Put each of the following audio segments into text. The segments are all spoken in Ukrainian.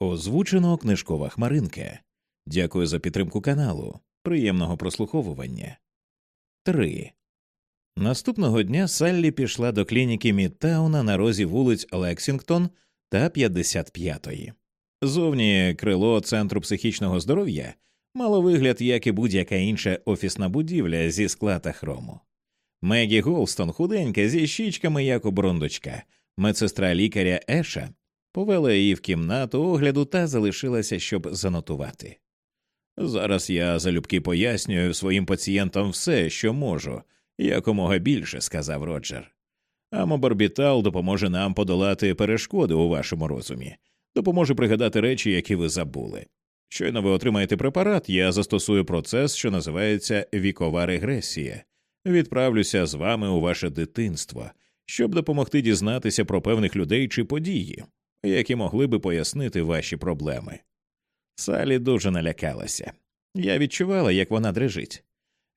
Озвучено книжкова хмаринка. Дякую за підтримку каналу. Приємного прослуховування. 3. Наступного дня Саллі пішла до клініки Мідтауна на розі вулиць Лексінгтон та 55-ї. Зовні крило Центру психічного здоров'я мало вигляд, як і будь-яка інша офісна будівля зі скла та хрому. Мегі Голстон, худенька, зі щічками, як у брондочка, медсестра лікаря Еша, повела її в кімнату огляду та залишилася, щоб занотувати. Зараз я залюбки пояснюю своїм пацієнтам все, що можу, якомога більше, сказав Роджер. Амобарбітал допоможе нам подолати перешкоди у вашому розумі, допоможе пригадати речі, які ви забули. Щойно ви отримаєте препарат, я застосую процес, що називається вікова регресія. Відправлюся з вами у ваше дитинство, щоб допомогти дізнатися про певних людей чи події, які могли би пояснити ваші проблеми. Салі дуже налякалася. Я відчувала, як вона дрижить.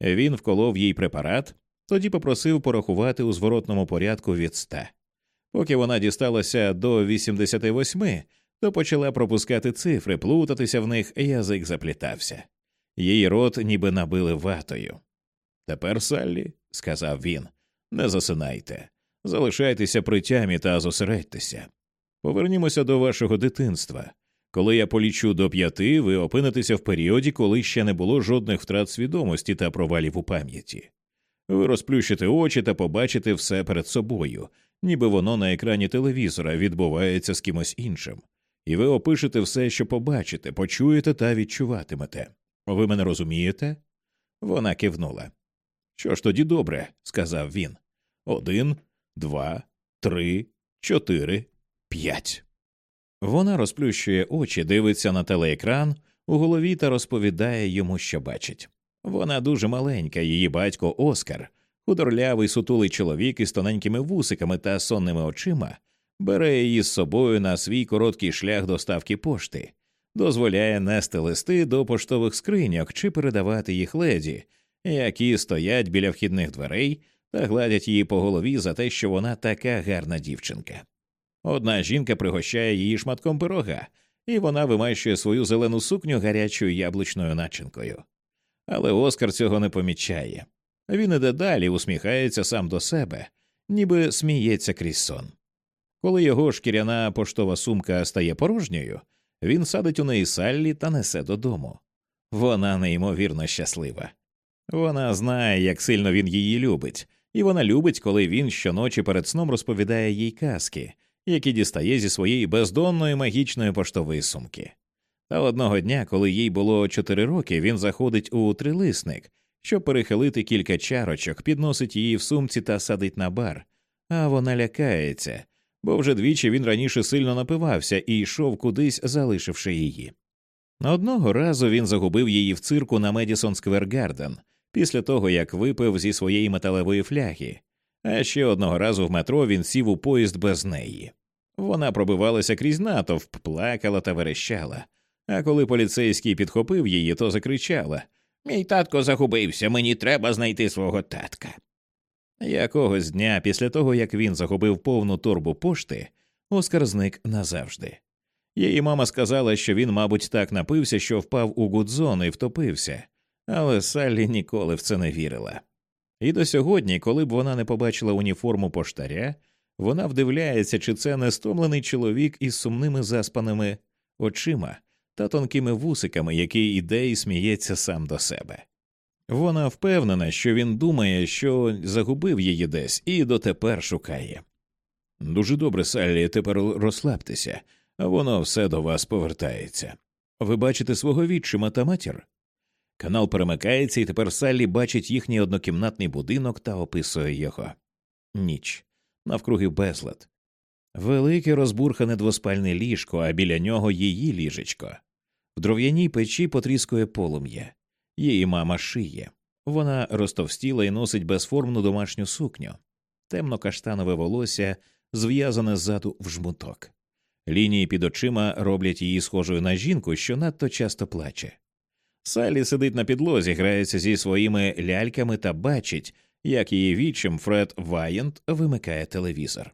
Він вколов їй препарат, тоді попросив порахувати у зворотному порядку від ста. Поки вона дісталася до 88, то почала пропускати цифри, плутатися в них, язик заплітався. Її рот ніби набили ватою. Тепер, Саллі, сказав він, не засинайте, залишайтеся при тямі та зосередьтеся. Повернімося до вашого дитинства. Коли я полічу до п'яти, ви опинитеся в періоді, коли ще не було жодних втрат свідомості та провалів у пам'яті. Ви розплющите очі та побачите все перед собою, ніби воно на екрані телевізора відбувається з кимось іншим, і ви опишете все, що побачите, почуєте та відчуватимете. Ви мене розумієте? Вона кивнула. Що ж тоді добре, сказав він. Один, два, три, чотири, п'ять. Вона розплющує очі, дивиться на телеекран у голові та розповідає йому, що бачить. Вона дуже маленька, її батько Оскар, худорлявий сутулий чоловік із тоненькими вусиками та сонними очима, бере її з собою на свій короткий шлях доставки пошти, дозволяє нести листи до поштових скриньок чи передавати їх леді, які стоять біля вхідних дверей та гладять її по голові за те, що вона така гарна дівчинка. Одна жінка пригощає її шматком пирога, і вона вимащує свою зелену сукню гарячою яблучною начинкою. Але Оскар цього не помічає. Він іде далі, усміхається сам до себе, ніби сміється крізь сон. Коли його шкіряна поштова сумка стає порожньою, він садить у неї саллі та несе додому. Вона неймовірно щаслива. Вона знає, як сильно він її любить, і вона любить, коли він щоночі перед сном розповідає їй казки, які дістає зі своєї бездонної магічної поштової сумки. Та одного дня, коли їй було чотири роки, він заходить у трилисник, щоб перехилити кілька чарочок, підносить її в сумці та садить на бар, а вона лякається, бо вже двічі він раніше сильно напивався і йшов кудись, залишивши її. Одного разу він загубив її в цирку на Медісон Сквер Гарден після того, як випив зі своєї металевої фляги, а ще одного разу в метро він сів у поїзд без неї. Вона пробивалася крізь натовп, плакала та верещала. А коли поліцейський підхопив її, то закричала Мій татко загубився, мені треба знайти свого татка. Якогось дня, після того як він загубив повну торбу пошти, Оскар зник назавжди. Її мама сказала, що він, мабуть, так напився, що впав у гудзон і втопився, але Саллі ніколи в це не вірила. І до сьогодні, коли б вона не побачила уніформу поштаря, вона вдивляється, чи це не стомлений чоловік із сумними заспаними очима та тонкими вусиками, який іде і сміється сам до себе. Вона впевнена, що він думає, що загубив її десь і дотепер шукає. Дуже добре, Саллі, тепер розслабтеся, воно все до вас повертається. Ви бачите свого відчима та матір? Канал перемикається, і тепер Саллі бачить їхній однокімнатний будинок та описує його. Ніч навкруги безлад. Велике розбурхане двоспальне ліжко, а біля нього її ліжечко. В дров'яній печі потріскує полум'я. Її мама шиє. Вона розтовстіла і носить безформну домашню сукню, темно каштанове волосся зв'язане ззаду в жмуток. Лінії під очима роблять її схожою на жінку, що надто часто плаче. Салі сидить на підлозі, грається зі своїми ляльками та бачить, як її вічим Фред Ваєнт вимикає телевізор.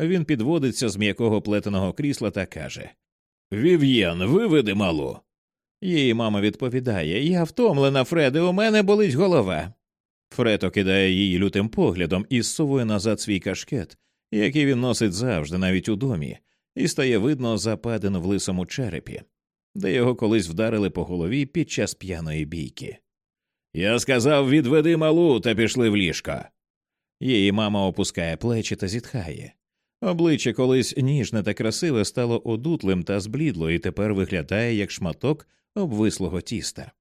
Він підводиться з м'якого плетеного крісла та каже Вів'єн, виведи малу. Її мама відповідає Я втомлена, Фреде, у мене болить голова. Фред окидає її лютим поглядом і зсовує назад свій кашкет, який він носить завжди, навіть у домі, і стає видно западину в лисому черепі, де його колись вдарили по голові під час п'яної бійки. Я сказав відведи малу та пішли в ліжко. Її мама опускає плечі та зітхає. Обличчя колись ніжне та красиве стало одутлим та зблідло і тепер виглядає як шматок обвислого тіста.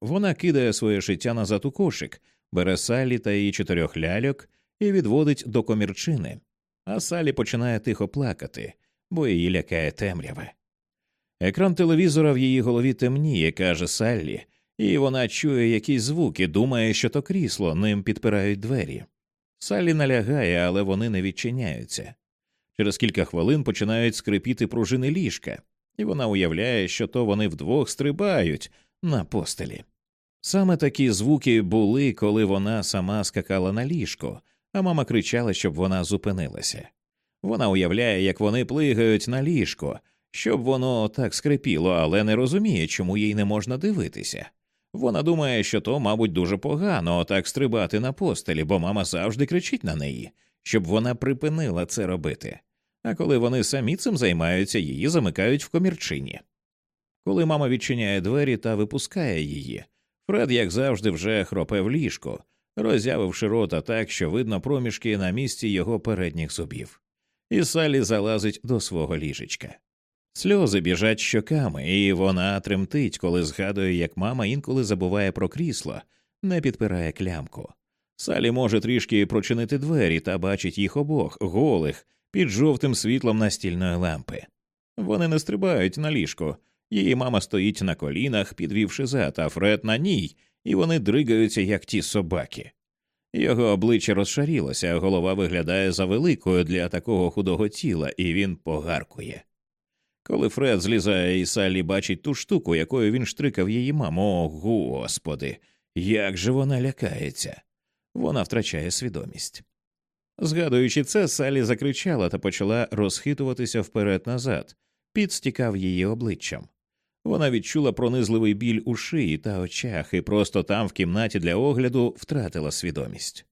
Вона кидає своє життя назад у кошик, бере Салі та її чотирьох ляльок і відводить до комірчини, а Салі починає тихо плакати, бо її лякає темряве. Екран телевізора в її голові темніє, каже Саллі, і вона чує якісь звуки, думає, що то крісло, ним підпирають двері. Саллі налягає, але вони не відчиняються. Через кілька хвилин починають скрипіти пружини ліжка, і вона уявляє, що то вони вдвох стрибають на постелі. Саме такі звуки були, коли вона сама скакала на ліжко, а мама кричала, щоб вона зупинилася. Вона уявляє, як вони плигають на ліжко, щоб воно так скрипіло, але не розуміє, чому їй не можна дивитися. Вона думає, що то, мабуть, дуже погано отак стрибати на постелі, бо мама завжди кричить на неї, щоб вона припинила це робити. А коли вони самі цим займаються, її замикають в комірчині. Коли мама відчиняє двері та випускає її, Фред, як завжди, вже хропе в ліжко, роззявивши рота так, що видно проміжки на місці його передніх зубів, і Салі залазить до свого ліжечка. Сльози біжать щоками, і вона тремтить, коли згадує, як мама інколи забуває про крісло, не підпирає клямку. Салі може трішки прочинити двері та бачить їх обох, голих, під жовтим світлом настільної лампи. Вони не стрибають на ліжко, її мама стоїть на колінах, підвівши зад, а Фред на ній, і вони дригаються, як ті собаки. Його обличчя розшарілося, голова виглядає завеликою для такого худого тіла, і він погаркує. Коли Фред злізає і Саллі бачить ту штуку, якою він штрикав її маму, о господи, як же вона лякається, вона втрачає свідомість. Згадуючи це, Салі закричала та почала розхитуватися вперед назад, підстікав її обличчям. Вона відчула пронизливий біль у шиї та очах і просто там, в кімнаті для огляду, втратила свідомість.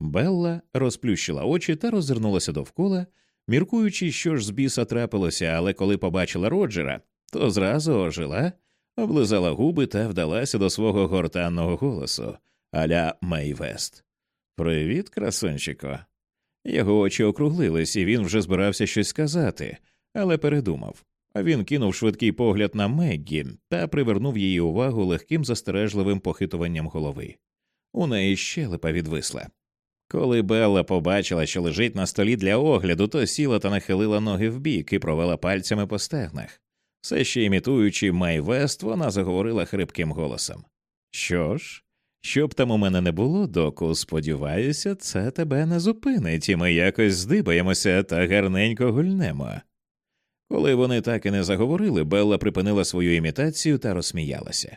Белла розплющила очі та роззирнулася довкола, міркуючи, що ж з біса трапилося, але коли побачила Роджера, то зразу ожила, облизала губи та вдалася до свого гортанного голосу аля Мейвест. Привіт, красунчико. Його очі округлились, і він вже збирався щось сказати, але передумав. Він кинув швидкий погляд на Меггі та привернув її увагу легким застережливим похитуванням голови. У неї щелепа відвисла. Коли Белла побачила, що лежить на столі для огляду, то сіла та нахилила ноги вбік і провела пальцями по стегнах. Все ще імітуючи Майвест, вона заговорила хрипким голосом. Що ж, щоб там у мене не було, доку, сподіваюся, це тебе не зупинить, і ми якось здибаємося та гарненько гульнемо. Коли вони так і не заговорили, Белла припинила свою імітацію та розсміялася.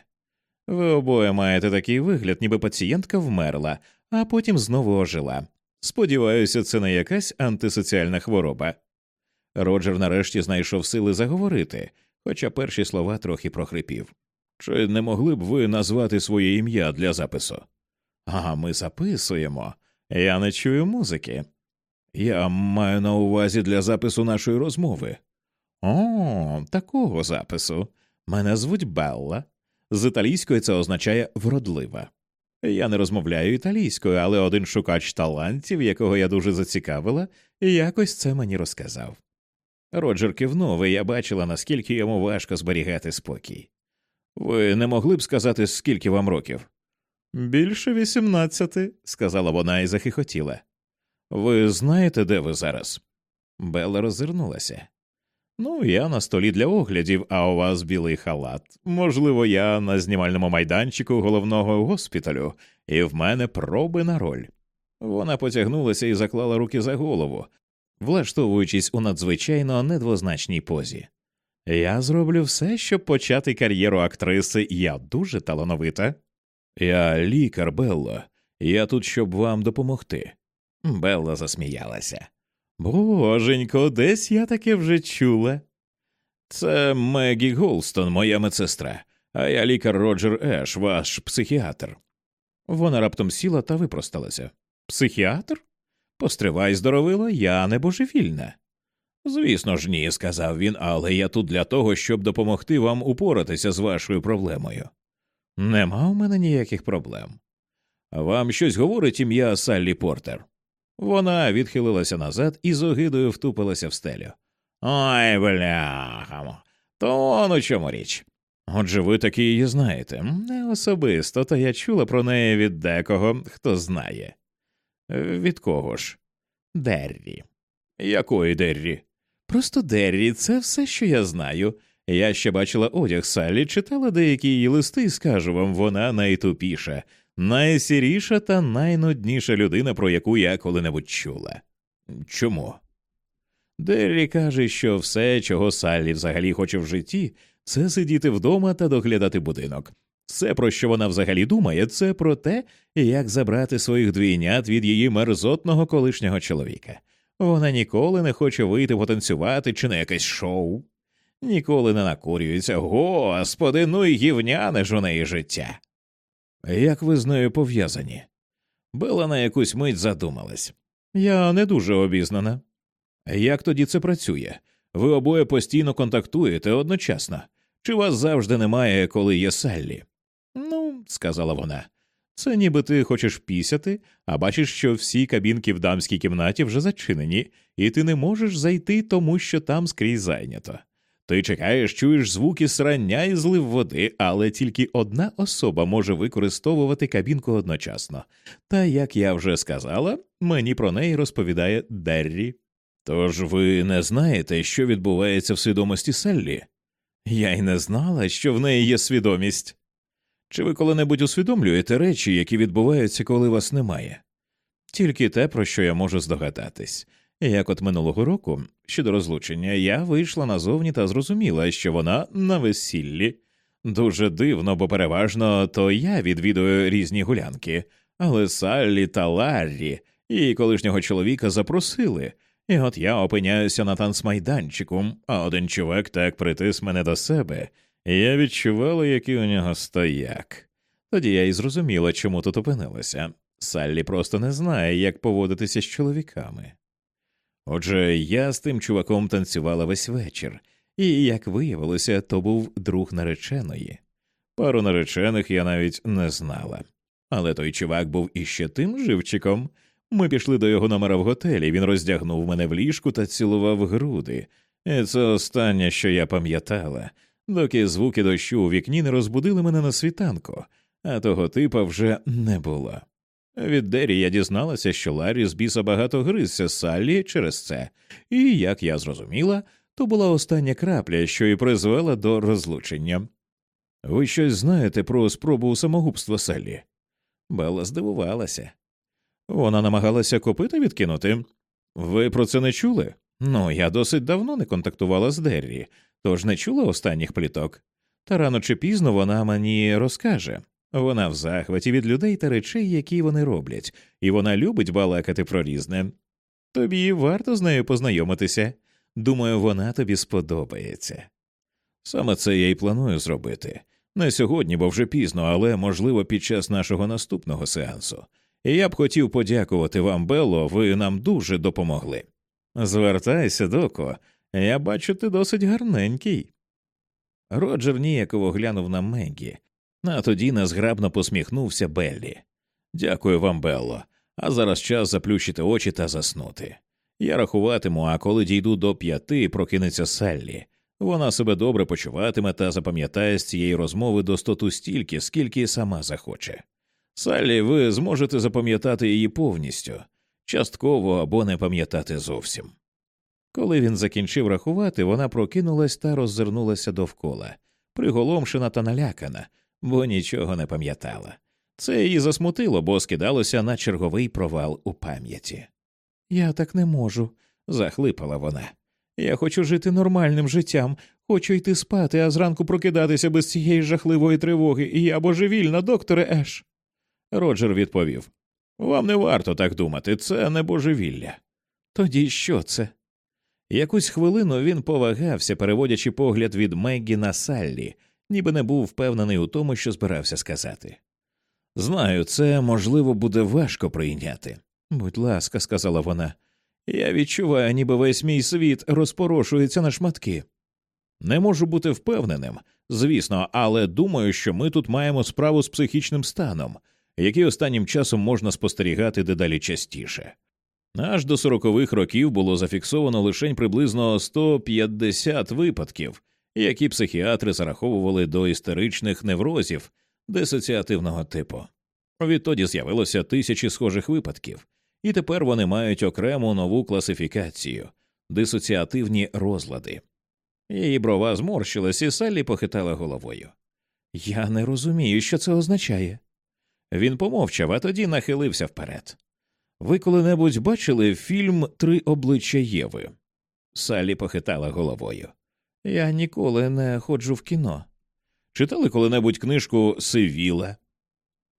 Ви обоє маєте такий вигляд, ніби пацієнтка вмерла, а потім знову ожила. Сподіваюся, це не якась антисоціальна хвороба. Роджер нарешті знайшов сили заговорити, хоча перші слова трохи прохрипів. Чи не могли б ви назвати своє ім'я для запису? А ми записуємо. Я не чую музики. Я маю на увазі для запису нашої розмови. О, такого запису. Мене звуть Белла. З італійської це означає вродлива. Я не розмовляю італійською, але один шукач талантів, якого я дуже зацікавила, якось це мені розказав. Роджер кивнув, і я бачила, наскільки йому важко зберігати спокій. Ви не могли б сказати, скільки вам років? Більше вісімнадцяти, сказала вона і захихотіла. Ви знаєте, де ви зараз? Белла роззирнулася. Ну, я на столі для оглядів, а у вас білий халат. Можливо, я на знімальному майданчику головного госпіталю, і в мене проби на роль. Вона потягнулася і заклала руки за голову, влаштовуючись у надзвичайно недвозначній позі. Я зроблю все, щоб почати кар'єру актриси. Я дуже талановита. Я лікар, Белла, я тут, щоб вам допомогти. Белла засміялася. Боженько, десь я таке вже чула. Це Мегі Голстон, моя медсестра, а я лікар Роджер Еш, ваш психіатр. Вона раптом сіла та випросталася. Психіатр? Постривай, здоровило, я не божевільна. Звісно ж, ні, сказав він, але я тут для того, щоб допомогти вам упоратися з вашою проблемою. Нема у мене ніяких проблем. Вам щось говорить ім'я Саллі Портер? Вона відхилилася назад і з огидою втупилася в стелю. Ой, бляха, то он у чому річ. Отже, ви таки її знаєте. Не особисто, та я чула про неї від декого, хто знає. Від кого ж? Деррі. Якої Деррі? Просто Деррі, це все, що я знаю. Я ще бачила одяг Саллі, читала деякі її листи і скажу вам, вона найтупіша, найсіріша та найнудніша людина, про яку я коли-небудь чула. Чому? Деррі каже, що все, чого Саллі взагалі хоче в житті, це сидіти вдома та доглядати будинок. Все, про що вона взагалі думає, це про те, як забрати своїх двійнят від її мерзотного колишнього чоловіка. Вона ніколи не хоче вийти потанцювати чи на якесь шоу, ніколи не накурюється. Господи, ну й гівняне ж у неї життя. Як ви з нею пов'язані? Бела на якусь мить задумалась. Я не дуже обізнана. Як тоді це працює? Ви обоє постійно контактуєте одночасно. Чи вас завжди немає, коли є Саллі? Ну, сказала вона, це ніби ти хочеш пісяти, а бачиш, що всі кабінки в дамській кімнаті вже зачинені, і ти не можеш зайти, тому що там скрізь зайнято. Ти чекаєш, чуєш звуки срання і злив води, але тільки одна особа може використовувати кабінку одночасно. Та, як я вже сказала, мені про неї розповідає Деррі. Тож ви не знаєте, що відбувається в свідомості Селлі? Я й не знала, що в неї є свідомість. Чи ви коли-небудь усвідомлюєте речі, які відбуваються, коли вас немає? Тільки те, про що я можу здогадатись. Як от минулого року, щодо розлучення, я вийшла назовні та зрозуміла, що вона на весіллі. Дуже дивно, бо переважно то я відвідую різні гулянки, але Саллі та Ларрі і колишнього чоловіка запросили, і от я опиняюся на танцмайданчику, а один чувак так притис мене до себе, і я відчувала, який у нього стояк. Тоді я і зрозуміла, чому тут опинилася. Саллі просто не знає, як поводитися з чоловіками. Отже, я з тим чуваком танцювала весь вечір, і, як виявилося, то був друг нареченої. Пару наречених я навіть не знала. Але той чувак був іще тим живчиком. Ми пішли до його номера в готелі, він роздягнув мене в ліжку та цілував груди. І Це останнє, що я пам'ятала, доки звуки дощу у вікні не розбудили мене на світанку, а того типа вже не було. Від Дері я дізналася, що Ларрі з біса багато гризся з Саллі через це, і, як я зрозуміла, то була остання крапля, що і призвела до розлучення. Ви щось знаєте про спробу самогубства Саллі? Белла здивувалася. Вона намагалася копита відкинути. Ви про це не чули? Ну, я досить давно не контактувала з Деррі, тож не чула останніх пліток. Та рано чи пізно вона мені розкаже. Вона в захваті від людей та речей, які вони роблять, і вона любить балакати про різне. Тобі варто з нею познайомитися. Думаю, вона тобі сподобається. Саме це я й планую зробити. Не сьогодні, бо вже пізно, але можливо під час нашого наступного сеансу. І я б хотів подякувати вам, Белло, ви нам дуже допомогли. Звертайся, доко, я бачу, ти досить гарненький. Роджер ніяково глянув на Мегі, а тоді незграбно посміхнувся Беллі. Дякую вам, Белло, а зараз час заплющити очі та заснути. Я рахуватиму, а коли дійду до п'яти, прокинеться Саллі. Вона себе добре почуватиме та запам'ятає з цієї розмови достоту стільки, скільки сама захоче. Саллі, ви зможете запам'ятати її повністю, частково або не пам'ятати зовсім. Коли він закінчив рахувати, вона прокинулась та роззирнулася довкола, приголомшена та налякана, бо нічого не пам'ятала. Це її засмутило, бо скидалося на черговий провал у пам'яті. Я так не можу, захлипала вона. Я хочу жити нормальним життям, хочу йти спати, а зранку прокидатися без цієї жахливої тривоги, і я божевільна, докторе Еш. Роджер відповів Вам не варто так думати, це не божевілля. Тоді що це? Якусь хвилину він повагався, переводячи погляд від Меггі на Саллі, ніби не був впевнений у тому, що збирався сказати. Знаю, це можливо буде важко прийняти. Будь ласка, сказала вона, я відчуваю, ніби весь мій світ розпорошується на шматки. Не можу бути впевненим, звісно, але думаю, що ми тут маємо справу з психічним станом, який останнім часом можна спостерігати дедалі частіше. Аж до сорокових років було зафіксовано лише приблизно 150 випадків, які психіатри зараховували до істеричних неврозів дисоціативного типу. Відтоді з'явилося тисячі схожих випадків, і тепер вони мають окрему нову класифікацію дисоціативні розлади. Її брова зморщилась, і Саллі похитала головою. Я не розумію, що це означає. Він помовчав, а тоді нахилився вперед. Ви коли-небудь бачили фільм Три обличчя Єви? Саллі похитала головою. Я ніколи не ходжу в кіно. Читали коли-небудь книжку Сивіла?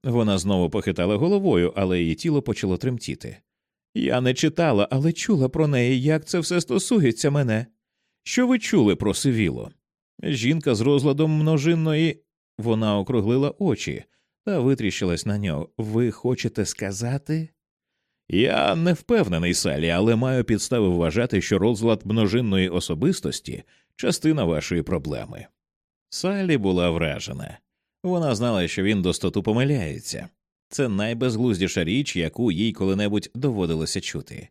Вона знову похитала головою, але її тіло почало тремтіти. Я не читала, але чула про неї, як це все стосується мене. Що ви чули про Сивіло? Жінка з розладом множинної. Вона округлила очі та витріщилась на нього. Ви хочете сказати? Я не впевнений, Салі, але маю підстави вважати, що розлад множинної особистості частина вашої проблеми. Салі була вражена. Вона знала, що він достоту помиляється. Це найбезглуздіша річ, яку їй коли-небудь доводилося чути,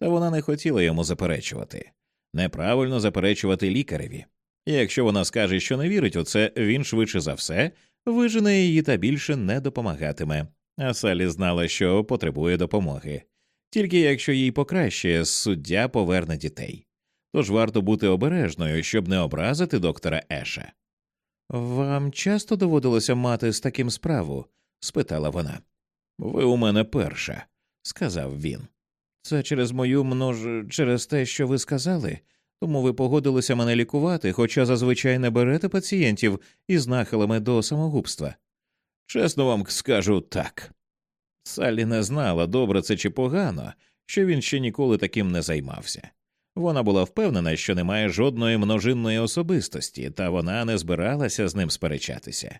та вона не хотіла йому заперечувати. Неправильно заперечувати лікареві. І якщо вона скаже, що не вірить у це, він швидше за все вижене її та більше не допомагатиме. А Салі знала, що потребує допомоги. Тільки якщо їй покращає, суддя поверне дітей. Тож варто бути обережною, щоб не образити доктора Еша. Вам часто доводилося мати з таким справу? спитала вона. Ви у мене перша, сказав він. Це через мою множ... через те, що ви сказали, тому ви погодилися мене лікувати, хоча зазвичай не берете пацієнтів із нахилами до самогубства. Чесно вам скажу так. Саллі не знала, добре це чи погано, що він ще ніколи таким не займався. Вона була впевнена, що немає жодної множинної особистості, та вона не збиралася з ним сперечатися.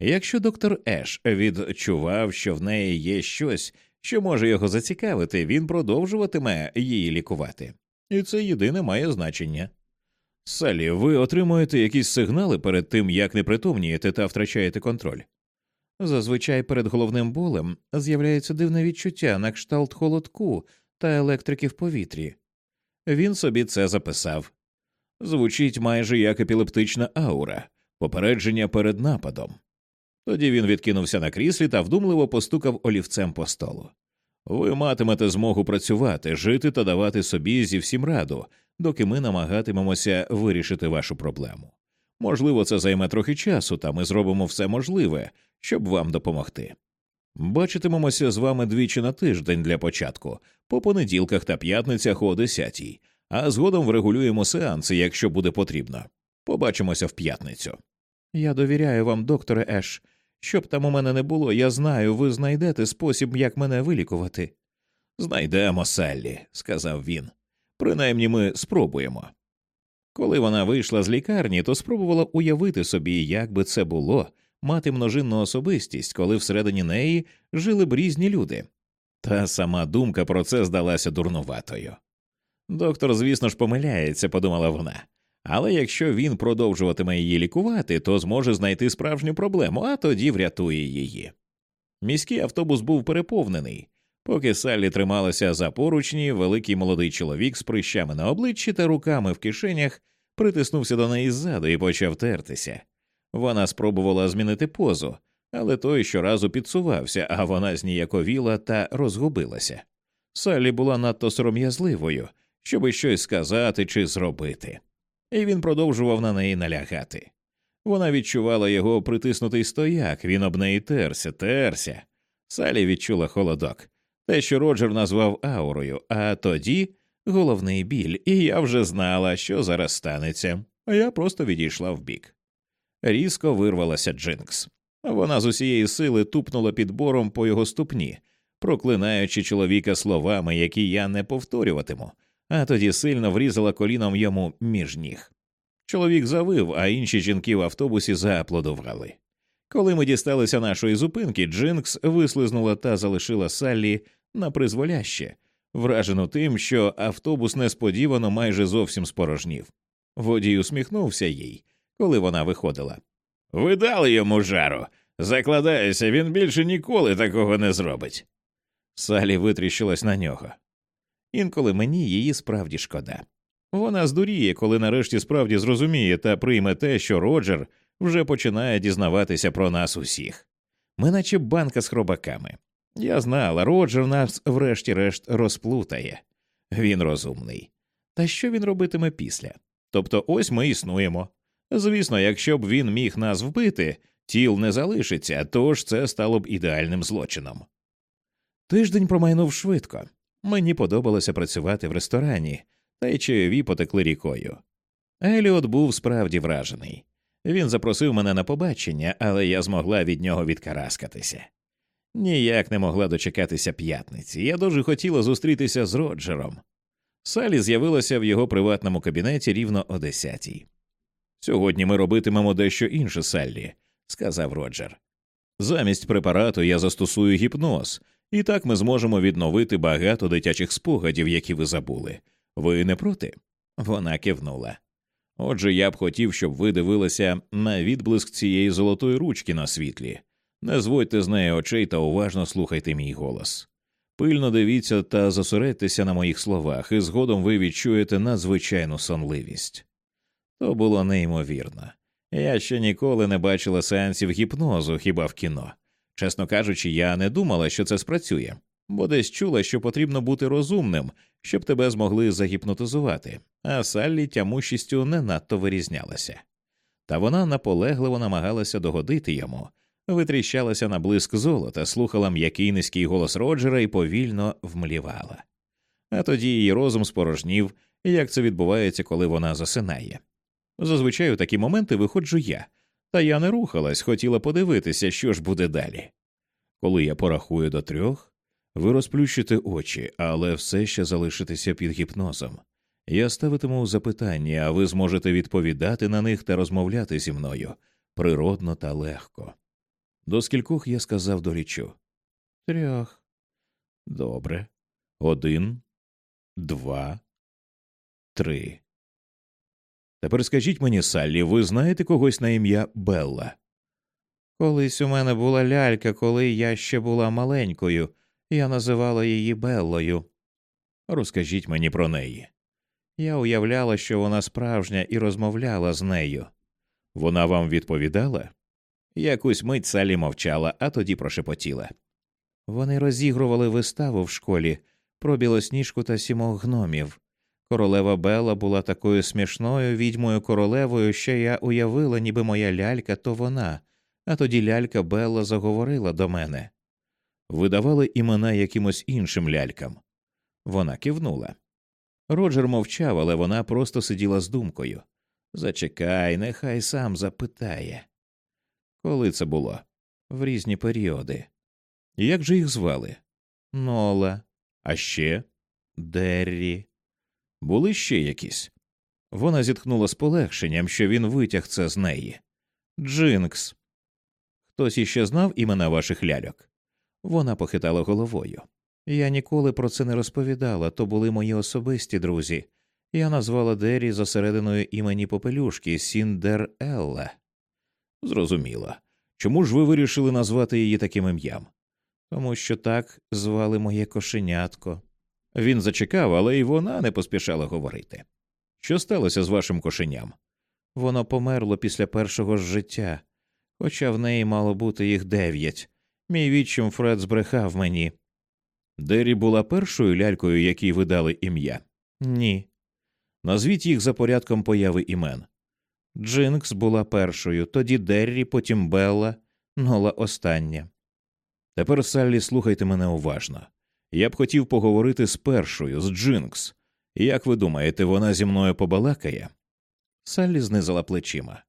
Якщо доктор Еш відчував, що в неї є щось, що може його зацікавити, він продовжуватиме її лікувати, і це єдине має значення. Салі, ви отримуєте якісь сигнали перед тим, як непритомнієте та втрачаєте контроль. Зазвичай перед головним болем з'являється дивне відчуття на кшталт холодку та електрики в повітрі. Він собі це записав. Звучить майже як епілептична аура, попередження перед нападом. Тоді він відкинувся на кріслі та вдумливо постукав олівцем по столу. Ви матимете змогу працювати, жити та давати собі зі всім раду, доки ми намагатимемося вирішити вашу проблему. Можливо, це займе трохи часу, та ми зробимо все можливе, щоб вам допомогти. Бачитимемося з вами двічі на тиждень для початку, по понеділках та п'ятницях о десятій, а згодом врегулюємо сеанси, якщо буде потрібно. Побачимося в п'ятницю. Я довіряю вам, докторе Еш. Щоб там у мене не було, я знаю, ви знайдете спосіб, як мене вилікувати. Знайдемо, Саллі, сказав він. Принаймні ми спробуємо. Коли вона вийшла з лікарні, то спробувала уявити собі, як би це було мати множинну особистість, коли всередині неї жили б різні люди. Та сама думка про це здалася дурнуватою. Доктор, звісно ж, помиляється, подумала вона. Але якщо він продовжуватиме її лікувати, то зможе знайти справжню проблему, а тоді врятує її. Міський автобус був переповнений. Поки Саллі трималася за поручні, великий молодий чоловік з прищами на обличчі та руками в кишенях притиснувся до неї ззаду і почав тертися. Вона спробувала змінити позу, але той щоразу підсувався, а вона зніяковіла та розгубилася. Саллі була надто сором'язливою, щоби щось сказати чи зробити і він продовжував на неї налягати. Вона відчувала його притиснутий стояк, він об неї терся, терся. Салі відчула холодок, те, що Роджер назвав аурою, а тоді головний біль, і я вже знала, що зараз станеться, а я просто відійшла вбік. Різко вирвалася Джинкс. Вона з усієї сили тупнула підбором по його ступні, проклинаючи чоловіка словами, які я не повторюватиму, а тоді сильно врізала коліном йому між ніг. Чоловік завив, а інші жінки в автобусі зааплодували. Коли ми дісталися нашої зупинки, Джинкс вислизнула та залишила Саллі на призволяще, вражену тим, що автобус несподівано майже зовсім спорожнів. Водій усміхнувся їй, коли вона виходила. Ви дали йому жару. Закладаюся, він більше ніколи такого не зробить. Салі витріщилась на нього. Інколи мені її справді шкода. Вона здуріє, коли нарешті справді зрозуміє та прийме те, що Роджер вже починає дізнаватися про нас усіх. Ми наче банка з хробаками. Я знала, Роджер нас, врешті-решт, розплутає. Він розумний. Та що він робитиме після? Тобто ось ми існуємо. Звісно, якщо б він міг нас вбити, тіл не залишиться, тож це стало б ідеальним злочином. Тиждень промайнув швидко. Мені подобалося працювати в ресторані, та й чайові потекли рікою. Еліот був справді вражений. Він запросив мене на побачення, але я змогла від нього відкараскатися. Ніяк не могла дочекатися п'ятниці. Я дуже хотіла зустрітися з Роджером. Салі з'явилася в його приватному кабінеті рівно о десятій. Сьогодні ми робитимемо дещо інше, Саллі, сказав Роджер. Замість препарату я застосую гіпноз, і так ми зможемо відновити багато дитячих спогадів, які ви забули. Ви не проти? Вона кивнула. Отже, я б хотів, щоб ви дивилися на відблиск цієї золотої ручки на світлі. Не зводьте з неї очей та уважно слухайте мій голос. Пильно дивіться та зосередьтеся на моїх словах, і згодом ви відчуєте надзвичайну сонливість. То було неймовірно. Я ще ніколи не бачила сеансів гіпнозу хіба в кіно. Чесно кажучи, я не думала, що це спрацює, бо десь чула, що потрібно бути розумним, щоб тебе змогли загіпнотизувати, а Саллі тямущістю не надто вирізнялася. Та вона наполегливо намагалася догодити йому, витріщалася на блиск золота, слухала м'який низький голос Роджера і повільно вмлівала. А тоді її розум спорожнів, як це відбувається, коли вона засинає. Зазвичай у такі моменти виходжу я, та я не рухалась, хотіла подивитися, що ж буде далі. Коли я порахую до трьох, ви розплющите очі, але все ще залишитеся під гіпнозом. Я ставитиму запитання, а ви зможете відповідати на них та розмовляти зі мною природно та легко. До скількох я сказав долічу? Трьох. Добре. Один, два, три. Тепер скажіть мені, Саллі, ви знаєте когось на ім'я Белла? Колись у мене була лялька, коли я ще була маленькою, я називала її Беллою. Розкажіть мені про неї. Я уявляла, що вона справжня, і розмовляла з нею. Вона вам відповідала? Якусь мить Салі мовчала, а тоді прошепотіла. Вони розігрували виставу в школі про білосніжку та сімох гномів. Королева Белла була такою смішною відьмою королевою, що я уявила, ніби моя лялька то вона, а тоді лялька Белла заговорила до мене. Видавали імена якимось іншим лялькам. Вона кивнула. Роджер мовчав, але вона просто сиділа з думкою. Зачекай, нехай сам запитає. Коли це було? В різні періоди. Як же їх звали? Нола. А ще Деррі. Були ще якісь. Вона зітхнула з полегшенням, що він витяг це з неї. Джинкс. Хтось іще знав імена ваших ляльок? Вона похитала головою. Я ніколи про це не розповідала, то були мої особисті друзі. Я назвала Деррі за серединою імені Попелюшки Сіндер Елла. Зрозуміло. Чому ж ви вирішили назвати її таким ім'ям? Тому що так звали моє кошенятко. Він зачекав, але й вона не поспішала говорити. Що сталося з вашим кошеням? Воно померло після першого ж життя, хоча в неї мало бути їх дев'ять. Мій відчим Фред збрехав мені. Дері була першою лялькою, якій ви дали ім'я? Ні. Назвіть їх за порядком появи імен. Джинкс була першою, тоді Деррі, потім Белла, Нола остання. Тепер, Саллі, слухайте мене уважно. Я б хотів поговорити з першою, з Джинкс. Як ви думаєте, вона зі мною побалакає? Саллі знизила плечима.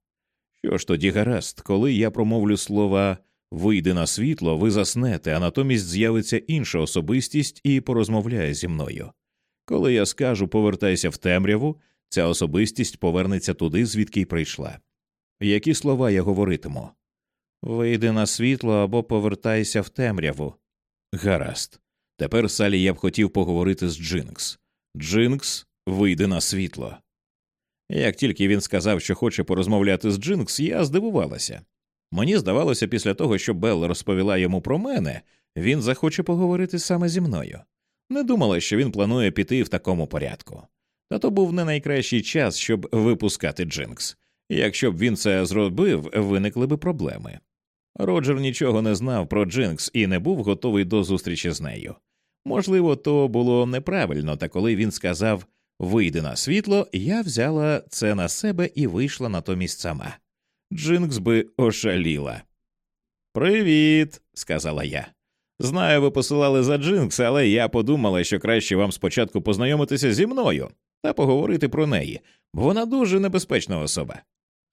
Що ж тоді гаразд, коли я промовлю слова вийди на світло, ви заснете, а натомість з'явиться інша особистість і порозмовляє зі мною. Коли я скажу повертайся в темряву, ця особистість повернеться туди, звідки й прийшла. Які слова я говоритиму? Вийди на світло або повертайся в темряву. Гаразд. Тепер Салі я б хотів поговорити з Джинкс. Джинкс, вийди на світло. Як тільки він сказав, що хоче порозмовляти з Джинкс, я здивувалася. Мені здавалося, після того, що Белла розповіла йому про мене, він захоче поговорити саме зі мною. Не думала, що він планує піти в такому порядку. Та то був не найкращий час, щоб випускати Джинкс. Якщо б він це зробив, виникли б проблеми. Роджер нічого не знав про Джинкс і не був готовий до зустрічі з нею. Можливо, то було неправильно, та коли він сказав вийди на світло, я взяла це на себе і вийшла натомість сама. Джинкс би ошаліла. Привіт, сказала я. Знаю, ви посилали за Джинкс, але я подумала, що краще вам спочатку познайомитися зі мною та поговорити про неї, бо вона дуже небезпечна особа.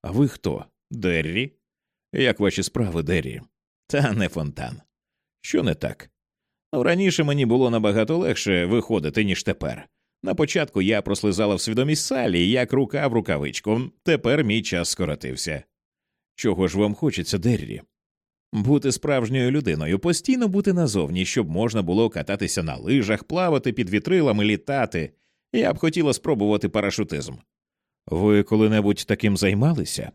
А ви хто? Деррі? Як ваші справи, Деррі? Та не фонтан. Що не так? Ну, раніше мені було набагато легше виходити, ніж тепер. На початку я прослизала в свідомість салі, як рука в рукавичку. Тепер мій час скоротився. Чого ж вам хочеться, Деррі? Бути справжньою людиною, постійно бути назовні, щоб можна було кататися на лижах, плавати під вітрилами, літати. Я б хотіла спробувати парашутизм. Ви коли-небудь таким займалися?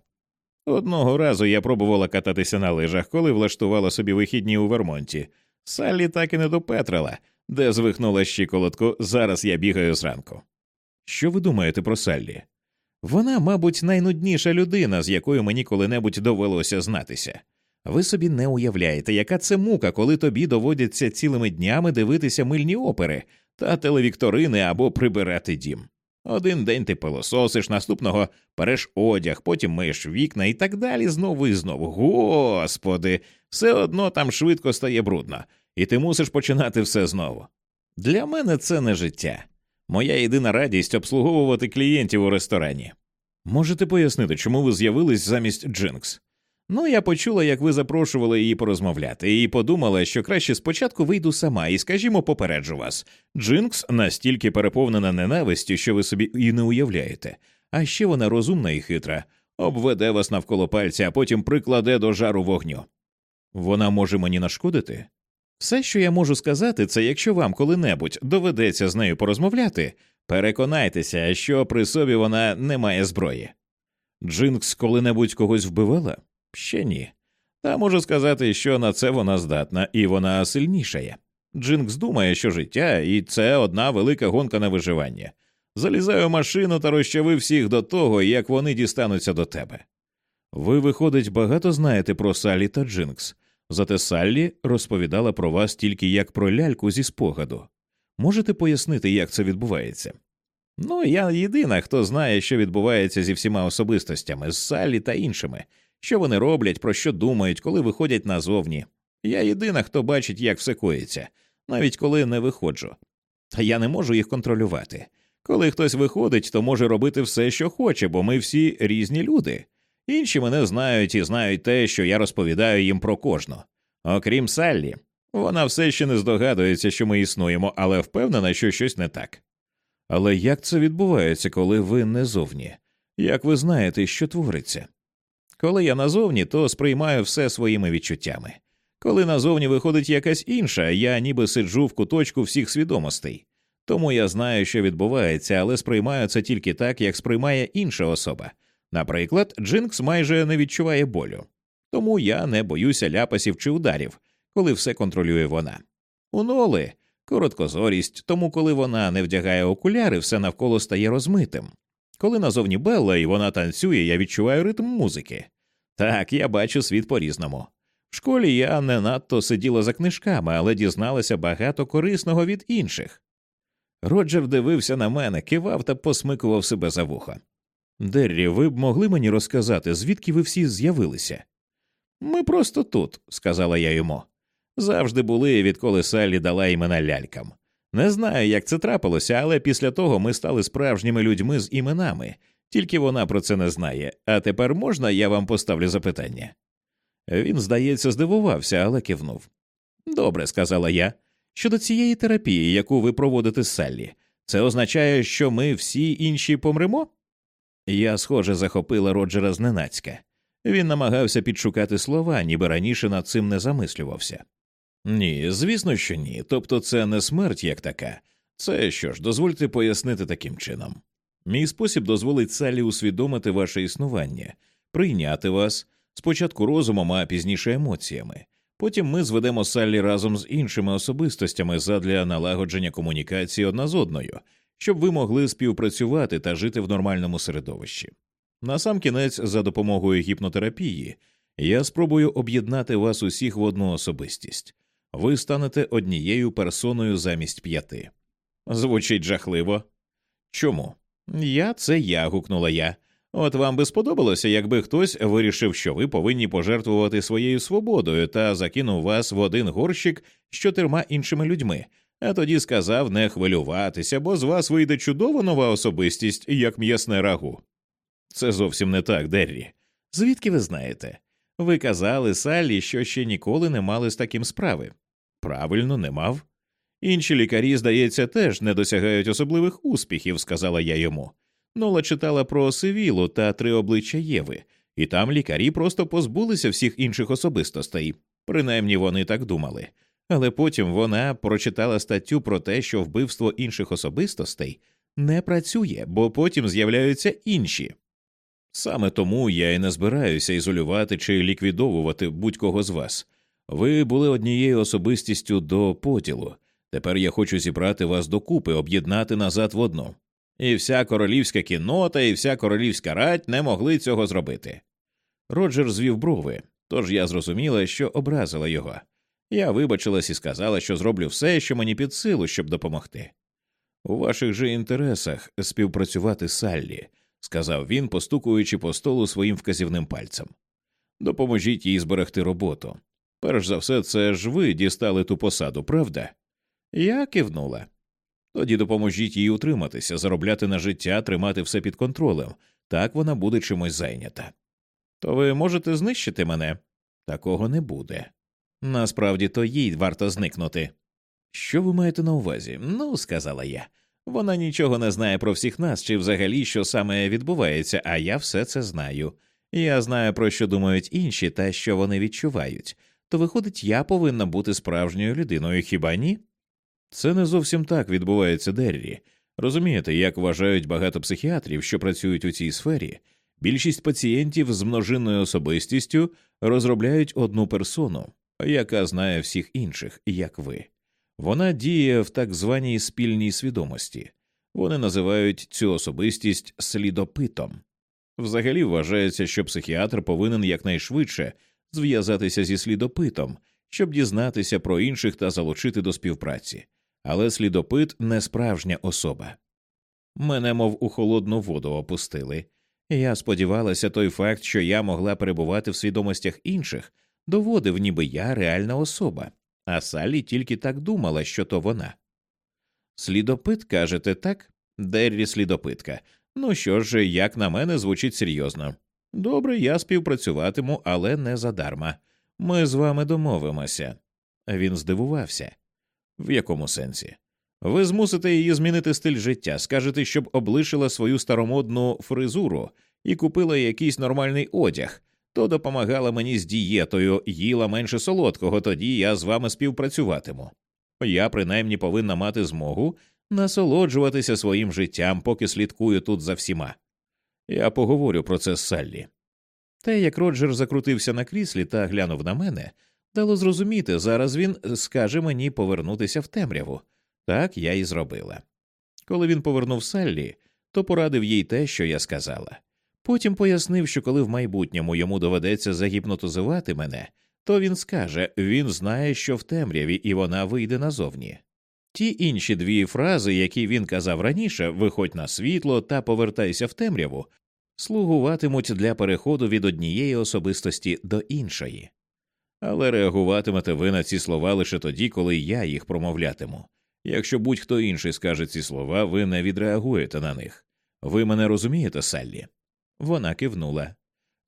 Одного разу я пробувала кататися на лижах, коли влаштувала собі вихідні у Вермонті. Саллі так і не допетрила, де звихнула щиколотку, зараз я бігаю зранку. Що ви думаєте про Саллі? Вона, мабуть, найнудніша людина, з якою мені коли-небудь довелося знатися. Ви собі не уявляєте, яка це мука, коли тобі доводяться цілими днями дивитися мильні опери та телевікторини або прибирати дім. Один день ти пилососиш, наступного переш одяг, потім миєш вікна і так далі знову і знову. Господи, все одно там швидко стає брудно, і ти мусиш починати все знову. Для мене це не життя. Моя єдина радість обслуговувати клієнтів у ресторані. Можете пояснити, чому ви з'явились замість Джинкс? Ну, я почула, як ви запрошували її порозмовляти, і подумала, що краще спочатку вийду сама і, скажімо, попереджу вас. Джинкс настільки переповнена ненавистю, що ви собі і не уявляєте, а ще вона розумна і хитра, обведе вас навколо пальця, а потім прикладе до жару вогню. Вона може мені нашкодити? Все, що я можу сказати, це якщо вам коли-небудь доведеться з нею порозмовляти, переконайтеся, що при собі вона не має зброї. Джинкс коли-небудь когось вбивала? Ще ні. Та можу сказати, що на це вона здатна, і вона сильнішає. Джинкс думає, що життя, і це одна велика гонка на виживання. Залізаю в машину та розчави всіх до того, як вони дістануться до тебе. Ви, виходить, багато знаєте про Саллі та Джинкс, зате Саллі розповідала про вас тільки як про ляльку зі спогаду. Можете пояснити, як це відбувається? Ну, я єдина, хто знає, що відбувається зі всіма особистостями, з Саллі та іншими, що вони роблять, про що думають, коли виходять назовні. Я єдина, хто бачить, як все коїться, навіть коли не виходжу. Та я не можу їх контролювати. Коли хтось виходить, то може робити все, що хоче, бо ми всі різні люди. Інші мене знають і знають те, що я розповідаю їм про кожну. Окрім Саллі, вона все ще не здогадується, що ми існуємо, але впевнена, що щось не так. Але як це відбувається, коли ви не зовні? Як ви знаєте, що твориться? Коли я назовні, то сприймаю все своїми відчуттями. Коли назовні виходить якась інша, я ніби сиджу в куточку всіх свідомостей. Тому я знаю, що відбувається, але сприймаю це тільки так, як сприймає інша особа. Наприклад, Джинкс майже не відчуває болю, тому я не боюся ляпасів чи ударів, коли все контролює вона. У Ноли короткозорість, тому коли вона не вдягає окуляри, все навколо стає розмитим. Коли назовні Белла і вона танцює, я відчуваю ритм музики. Так, я бачу світ по різному. В школі я не надто сиділа за книжками, але дізналася багато корисного від інших. Роджер дивився на мене, кивав та посмикував себе за вухо. Деррі, ви б могли мені розказати, звідки ви всі з'явилися? Ми просто тут, сказала я йому. Завжди були, відколи Саллі дала імена лялькам. Не знаю, як це трапилося, але після того ми стали справжніми людьми з іменами, тільки вона про це не знає. А тепер можна я вам поставлю запитання? Він, здається, здивувався, але кивнув. Добре, сказала я. Щодо цієї терапії, яку ви проводите з Саллі, Це означає, що ми всі інші помремо? Я, схоже, захопила Роджера зненацька. Він намагався підшукати слова, ніби раніше над цим не замислювався. Ні, звісно, що ні. Тобто це не смерть як така. Це що ж, дозвольте пояснити таким чином. Мій спосіб дозволить Саллі усвідомити ваше існування, прийняти вас спочатку розумом, а пізніше емоціями. Потім ми зведемо Саллі разом з іншими особистостями задля налагодження комунікації одна з одною, щоб ви могли співпрацювати та жити в нормальному середовищі. Насамкінець, за допомогою гіпнотерапії, я спробую об'єднати вас усіх в одну особистість. Ви станете однією персоною замість п'яти. Звучить жахливо. Чому? Я це я, гукнула я. От вам би сподобалося, якби хтось вирішив, що ви повинні пожертвувати своєю свободою та закинув вас в один горщик з чотирма іншими людьми, а тоді сказав не хвилюватися, бо з вас вийде чудова нова особистість, як м'ясне рагу. Це зовсім не так, Деррі. Звідки ви знаєте? Ви казали Саллі, що ще ніколи не мали з таким справи. Правильно, не мав. Інші лікарі, здається, теж не досягають особливих успіхів, сказала я йому. Нола читала про Сивілу та три обличчя Єви, і там лікарі просто позбулися всіх інших особистостей, принаймні вони так думали. Але потім вона прочитала статтю про те, що вбивство інших особистостей не працює, бо потім з'являються інші. Саме тому я і не збираюся ізолювати чи ліквідовувати будь-кого з вас. Ви були однією особистістю до поділу. Тепер я хочу зібрати вас докупи, об'єднати назад в одну. І вся королівська кіннота, і вся королівська рать не могли цього зробити. Роджер звів брови, тож я зрозуміла, що образила його. Я вибачилась і сказала, що зроблю все, що мені під силу, щоб допомогти. У ваших же інтересах співпрацювати з Саллі, сказав він, постукуючи по столу своїм вказівним пальцем. Допоможіть їй зберегти роботу. Перш за все, це ж ви дістали ту посаду, правда? Я кивнула. Тоді допоможіть їй утриматися, заробляти на життя, тримати все під контролем, так вона буде чимось зайнята. То ви можете знищити мене? Такого не буде. Насправді то їй варто зникнути. Що ви маєте на увазі? Ну, сказала я. Вона нічого не знає про всіх нас чи взагалі що саме відбувається, а я все це знаю. Я знаю, про що думають інші та що вони відчувають. То виходить, я повинна бути справжньою людиною, хіба ні? Це не зовсім так відбувається Деррі. Розумієте, як вважають багато психіатрів, що працюють у цій сфері, більшість пацієнтів з множинною особистістю розробляють одну персону, яка знає всіх інших, як ви. Вона діє в так званій спільній свідомості. Вони називають цю особистість слідопитом. Взагалі вважається, що психіатр повинен якнайшвидше зв'язатися зі слідопитом, щоб дізнатися про інших та залучити до співпраці але слідопит не справжня особа. Мене, мов у холодну воду опустили. Я сподівалася, той факт, що я могла перебувати в свідомостях інших, доводив, ніби я реальна особа, а Саллі тільки так думала, що то вона. Слідопит, кажете, так? Деррі слідопитка. Ну що ж, як на мене, звучить серйозно. Добре, я співпрацюватиму, але не задарма. Ми з вами домовимося. Він здивувався. В якому сенсі? Ви змусите її змінити стиль життя, скажете, щоб облишила свою старомодну фризуру і купила якийсь нормальний одяг, то допомагала мені з дієтою, їла менше солодкого, тоді я з вами співпрацюватиму. Я принаймні повинна мати змогу насолоджуватися своїм життям, поки слідкую тут за всіма. Я поговорю про це з Саллі. Те, як Роджер закрутився на кріслі та глянув на мене, Дало зрозуміти, зараз він скаже мені повернутися в темряву. Так я і зробила. Коли він повернув Саллі, то порадив їй те, що я сказала. Потім пояснив, що коли в майбутньому йому доведеться загіпнотизувати мене, то він скаже він знає, що в темряві, і вона вийде назовні. Ті інші дві фрази, які він казав раніше виходь на світло та повертайся в темряву, слугуватимуть для переходу від однієї особистості до іншої але реагуватимете ви на ці слова лише тоді, коли я їх промовлятиму. Якщо будь-хто інший скаже ці слова, ви не відреагуєте на них. Ви мене розумієте, Саллі? Вона кивнула.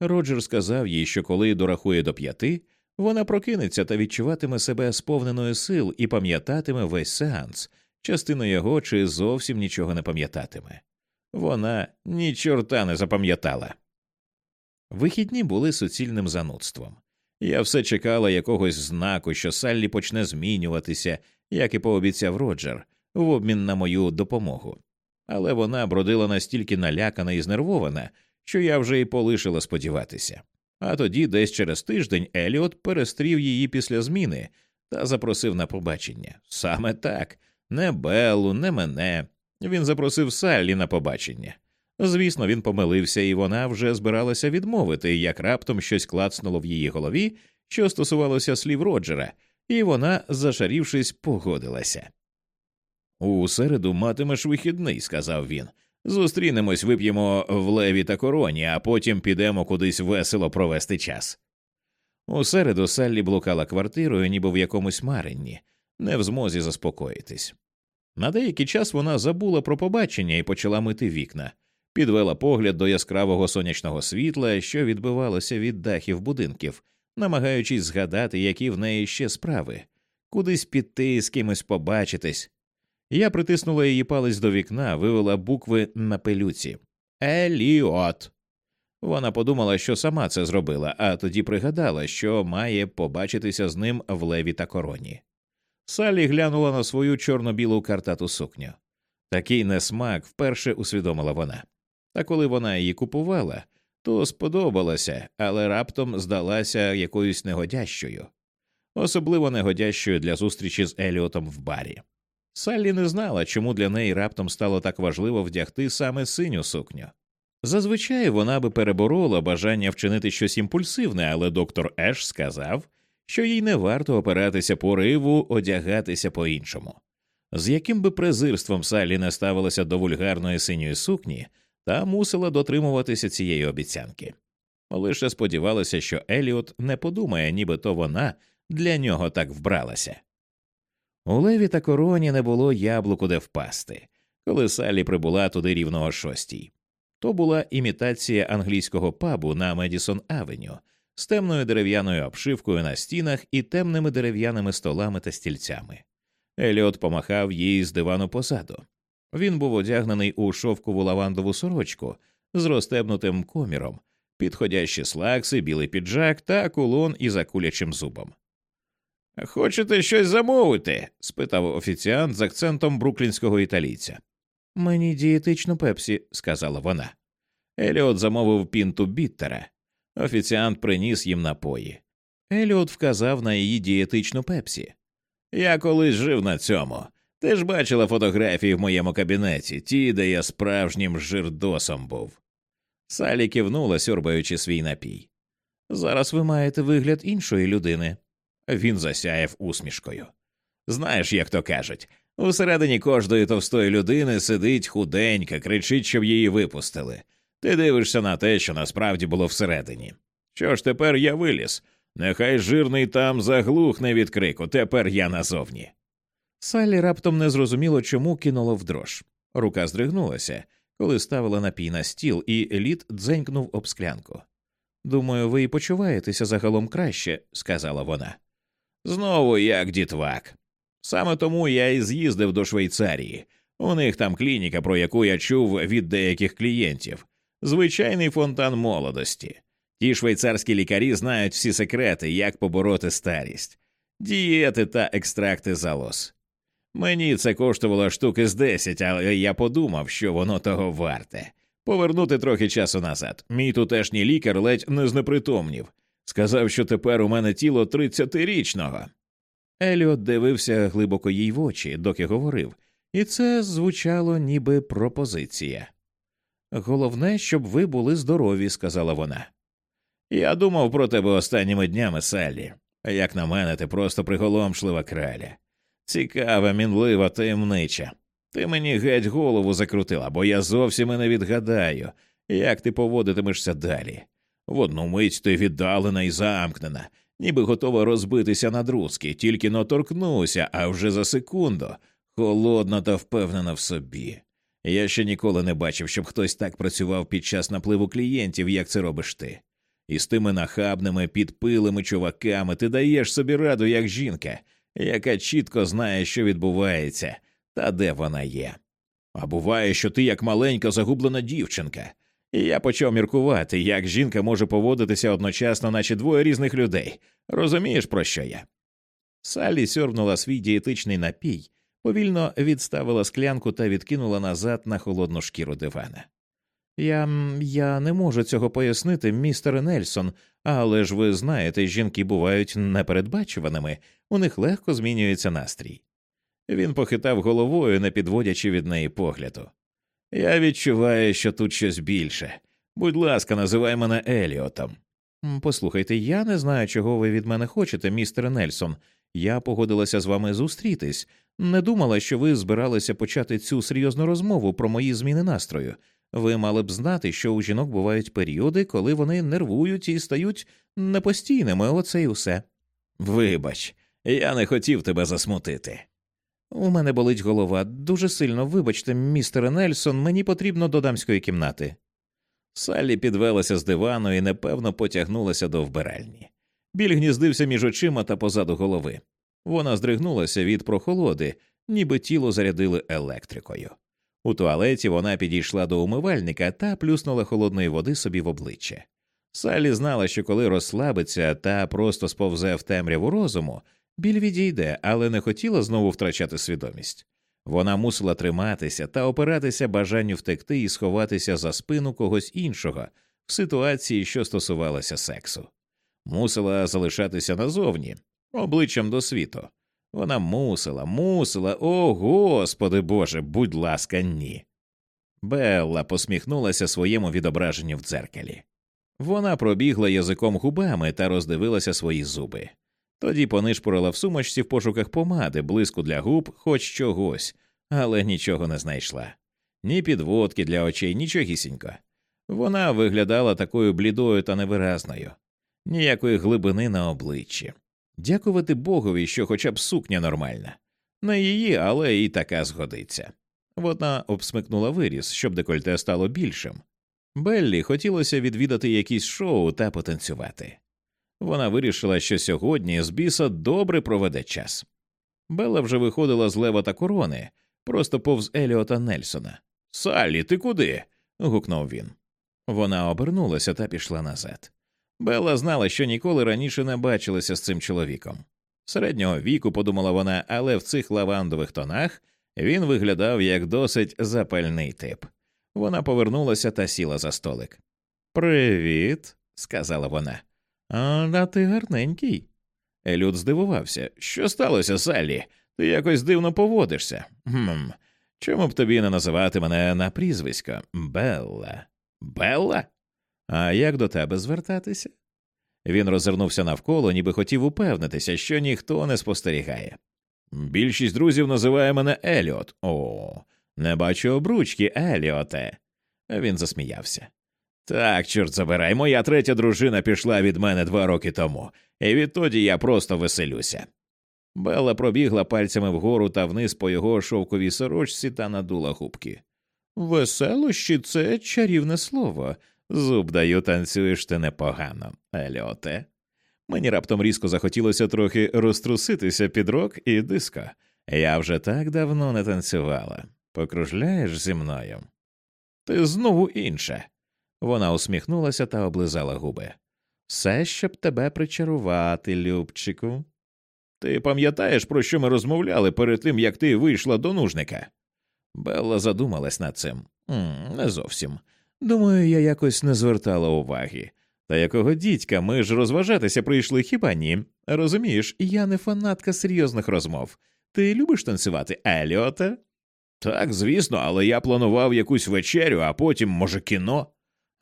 Роджер сказав їй, що коли дорахує до п'яти, вона прокинеться та відчуватиме себе сповненою сил і пам'ятатиме весь сеанс, частина його чи зовсім нічого не пам'ятатиме. Вона ні чорта не запам'ятала. Вихідні були суцільним занудством. Я все чекала якогось знаку, що Саллі почне змінюватися, як і пообіцяв Роджер, в обмін на мою допомогу. Але вона бродила настільки налякана і знервована, що я вже й полишила сподіватися. А тоді, десь через тиждень, Еліот перестрів її після зміни та запросив на побачення. Саме так не Беллу, не мене. Він запросив Саллі на побачення. Звісно, він помилився, і вона вже збиралася відмовити, як раптом щось клацнуло в її голові, що стосувалося слів Роджера, і вона, зашарівшись, погодилася. У середу матимеш вихідний, сказав він. Зустрінемось, вип'ємо в леві та короні, а потім підемо кудись весело провести час. У середу Саллі блукала квартирою, ніби в якомусь маренні, не в змозі заспокоїтись. На деякий час вона забула про побачення і почала мити вікна, підвела погляд до яскравого сонячного світла, що відбивалося від дахів будинків, намагаючись згадати, які в неї ще справи, кудись піти, з кимось побачитись. Я притиснула її палець до вікна, вивела букви на пелюці Еліот. Вона подумала, що сама це зробила, а тоді пригадала, що має побачитися з ним в леві та короні. Саллі глянула на свою чорно-білу картату сукню. Такий несмак вперше усвідомила вона. Та коли вона її купувала, то сподобалася, але раптом здалася якоюсь негодящою, особливо негодящою для зустрічі з Еліотом в барі. Саллі не знала, чому для неї раптом стало так важливо вдягти саме синю сукню. Зазвичай вона би переборола бажання вчинити щось імпульсивне, але доктор Еш сказав, що їй не варто опиратися пориву одягатися по іншому. З яким би презирством Саллі не ставилася до вульгарної синьої сукні, та мусила дотримуватися цієї обіцянки. Лише сподівалася, що Еліот не подумає, нібито вона для нього так вбралася. У леві та короні не було яблуку де впасти, коли Саллі прибула туди рівно о шостій. То була імітація англійського пабу на Медісон Авеню з темною дерев'яною обшивкою на стінах і темними дерев'яними столами та стільцями. Еліот помахав їй з дивану позаду. Він був одягнений у шовкову лавандову сорочку з розтебнутим коміром, підходящі слакси, білий піджак та кулон із акулячим зубом. Хочете щось замовити? спитав офіціант з акцентом бруклінського італійця. Мені дієтичну пепсі, сказала вона. Еліот замовив пінту біттера. Офіціант приніс їм напої. Еліот вказав на її дієтичну пепсі. Я колись жив на цьому. Ти ж бачила фотографії в моєму кабінеті, ті, де я справжнім жирдосом був. Салі кивнула, сьорбаючи свій напій. Зараз ви маєте вигляд іншої людини. Він засяяв усмішкою. Знаєш, як то кажуть, усередині кожної товстої людини сидить худенька, кричить, щоб її випустили. Ти дивишся на те, що насправді було всередині. Що ж тепер я виліз? Нехай жирний там заглухне від крику, тепер я назовні. Саллі раптом не зрозуміло, чому кинуло в дрож. Рука здригнулася, коли ставила напій на стіл, і лід дзенькнув об склянку. Думаю, ви і почуваєтеся загалом краще, сказала вона. Знову як дітвак. Саме тому я і з'їздив до Швейцарії. У них там клініка, про яку я чув від деяких клієнтів, звичайний фонтан молодості. Ті швейцарські лікарі знають всі секрети, як побороти старість, дієти та екстракти залоз. Мені це коштувало штуки з десять, але я подумав, що воно того варте. Повернути трохи часу назад. Мій тутешній лікар ледь не знепритомнів. Сказав, що тепер у мене тіло тридцятирічного. Еліот дивився глибоко їй в очі, доки говорив, і це звучало ніби пропозиція. Головне, щоб ви були здорові, сказала вона. Я думав про тебе останніми днями, Саллі. Як на мене, ти просто приголомшлива краля. Цікава, мінлива, таємнича. Ти мені геть голову закрутила, бо я зовсім і не відгадаю, як ти поводитимешся далі. В одну мить ти віддалена і замкнена, ніби готова розбитися на друзки, тільки но торкнуся, а вже за секунду холодна та впевнена в собі. Я ще ніколи не бачив, щоб хтось так працював під час напливу клієнтів, як це робиш ти. І з тими нахабними, підпилими чуваками ти даєш собі раду як жінка, яка чітко знає, що відбувається, Та де вона є? А буває, що ти як маленька загублена дівчинка, і я почав міркувати, як жінка може поводитися одночасно, наче двоє різних людей. Розумієш, про що я? Саллі сьорбнула свій дієтичний напій, повільно відставила склянку та відкинула назад на холодну шкіру дивана. Я я не можу цього пояснити, містер Нельсон, але ж ви знаєте, жінки бувають непередбачуваними, у них легко змінюється настрій. Він похитав головою, не підводячи від неї погляду. Я відчуваю, що тут щось більше. Будь ласка, називай мене Еліотом. Послухайте, я не знаю, чого ви від мене хочете, містер Нельсон. Я погодилася з вами зустрітись, не думала, що ви збиралися почати цю серйозну розмову про мої зміни настрою. Ви мали б знати, що у жінок бувають періоди, коли вони нервують і стають непостійними. Оце й усе. Вибач, я не хотів тебе засмутити. У мене болить голова. Дуже сильно, вибачте, містере Нельсон, мені потрібно до дамської кімнати. Саллі підвелася з дивану і непевно потягнулася до вбиральні. Біль гніздився між очима та позаду голови. Вона здригнулася від прохолоди, ніби тіло зарядили електрикою. У туалеті вона підійшла до умивальника та плюснула холодної води собі в обличчя. Саллі знала, що коли розслабиться та просто сповзе в темряву розуму, біль відійде, але не хотіла знову втрачати свідомість. Вона мусила триматися та опиратися бажанню втекти і сховатися за спину когось іншого в ситуації, що стосувалася сексу. Мусила залишатися назовні, обличчям до світу. Вона мусила, мусила, о господи Боже, будь ласка, ні. Белла посміхнулася своєму відображенню в дзеркалі. Вона пробігла язиком губами та роздивилася свої зуби. Тоді понишпорила в сумочці в пошуках помади, блиску для губ, хоч чогось, але нічого не знайшла. Ні підводки для очей, нічогісінько. Вона виглядала такою блідою та невиразною, ніякої глибини на обличчі. Дякувати Богові, що хоча б сукня нормальна. Не її, але і така згодиться. Вона обсмикнула виріс, щоб декольте стало більшим. Беллі хотілося відвідати якісь шоу та потанцювати. Вона вирішила, що сьогодні з біса добре проведе час. Белла вже виходила з лева та корони, просто повз Еліота Нельсона. Саллі, ти куди? гукнув він. Вона обернулася та пішла назад. Белла знала, що ніколи раніше не бачилася з цим чоловіком. Середнього віку, подумала вона, але в цих лавандових тонах він виглядав як досить запальний тип. Вона повернулася та сіла за столик. Привіт, сказала вона. А ти гарненький. Елюд здивувався. Що сталося, Саллі? Ти якось дивно поводишся. «Хм, Чому б тобі не називати мене на прізвисько? Белла. Белла? А як до тебе звертатися? Він розвернувся навколо, ніби хотів упевнитися, що ніхто не спостерігає. Більшість друзів називає мене Еліот. О, не бачу обручки, Еліоте. Він засміявся. Так, чорт забирай, моя третя дружина пішла від мене два роки тому, і відтоді я просто веселюся. Белла пробігла пальцями вгору та вниз по його шовковій сорочці та надула губки. Веселощі це чарівне слово. Зуб даю, танцюєш ти непогано, Еліоте. Мені раптом різко захотілося трохи розтруситися під рок і диско. Я вже так давно не танцювала. Покружляєш зі мною. Ти знову інше. Вона усміхнулася та облизала губи. Все, щоб тебе причарувати, Любчику. Ти пам'ятаєш, про що ми розмовляли перед тим, як ти вийшла до нужника? Белла задумалась над цим. М -м, не зовсім. Думаю, я якось не звертала уваги. Та якого дідька, ми ж розважатися прийшли хіба ні? Розумієш, я не фанатка серйозних розмов. Ти любиш танцювати, Еліоте? Так, звісно, але я планував якусь вечерю, а потім, може, кіно.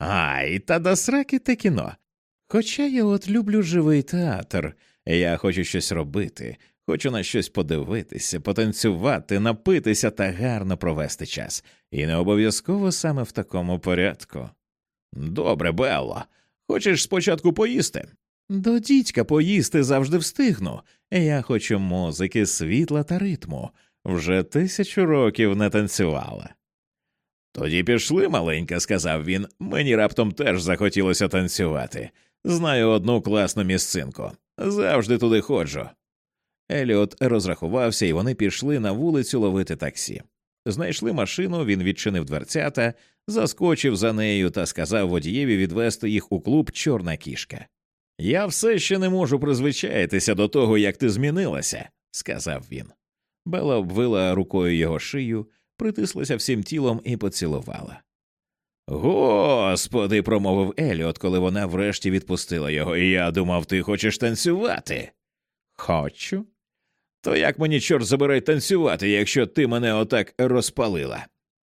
Ай, та до сраки те кіно. Хоча я от люблю живий театр, я хочу щось робити, хочу на щось подивитися, потанцювати, напитися та гарно провести час, і не обов'язково саме в такому порядку. Добре, Белла, хочеш спочатку поїсти? До дідька поїсти завжди встигну. Я хочу музики, світла та ритму. Вже тисячу років не танцювала. Тоді пішли, маленька, сказав він. Мені раптом теж захотілося танцювати. Знаю одну класну місцинку. Завжди туди ходжу. Еліот розрахувався, і вони пішли на вулицю ловити таксі. Знайшли машину, він відчинив дверцята, заскочив за нею та сказав водієві відвести їх у клуб Чорна кішка. Я все ще не можу призвичаїтися до того, як ти змінилася, сказав він. Бела обвила рукою його шию, притислася всім тілом і поцілувала. Господи, промовив Еліот, коли вона врешті відпустила його. Я думав, ти хочеш танцювати. Хочу. То як мені, чорт забирай танцювати, якщо ти мене отак розпалила?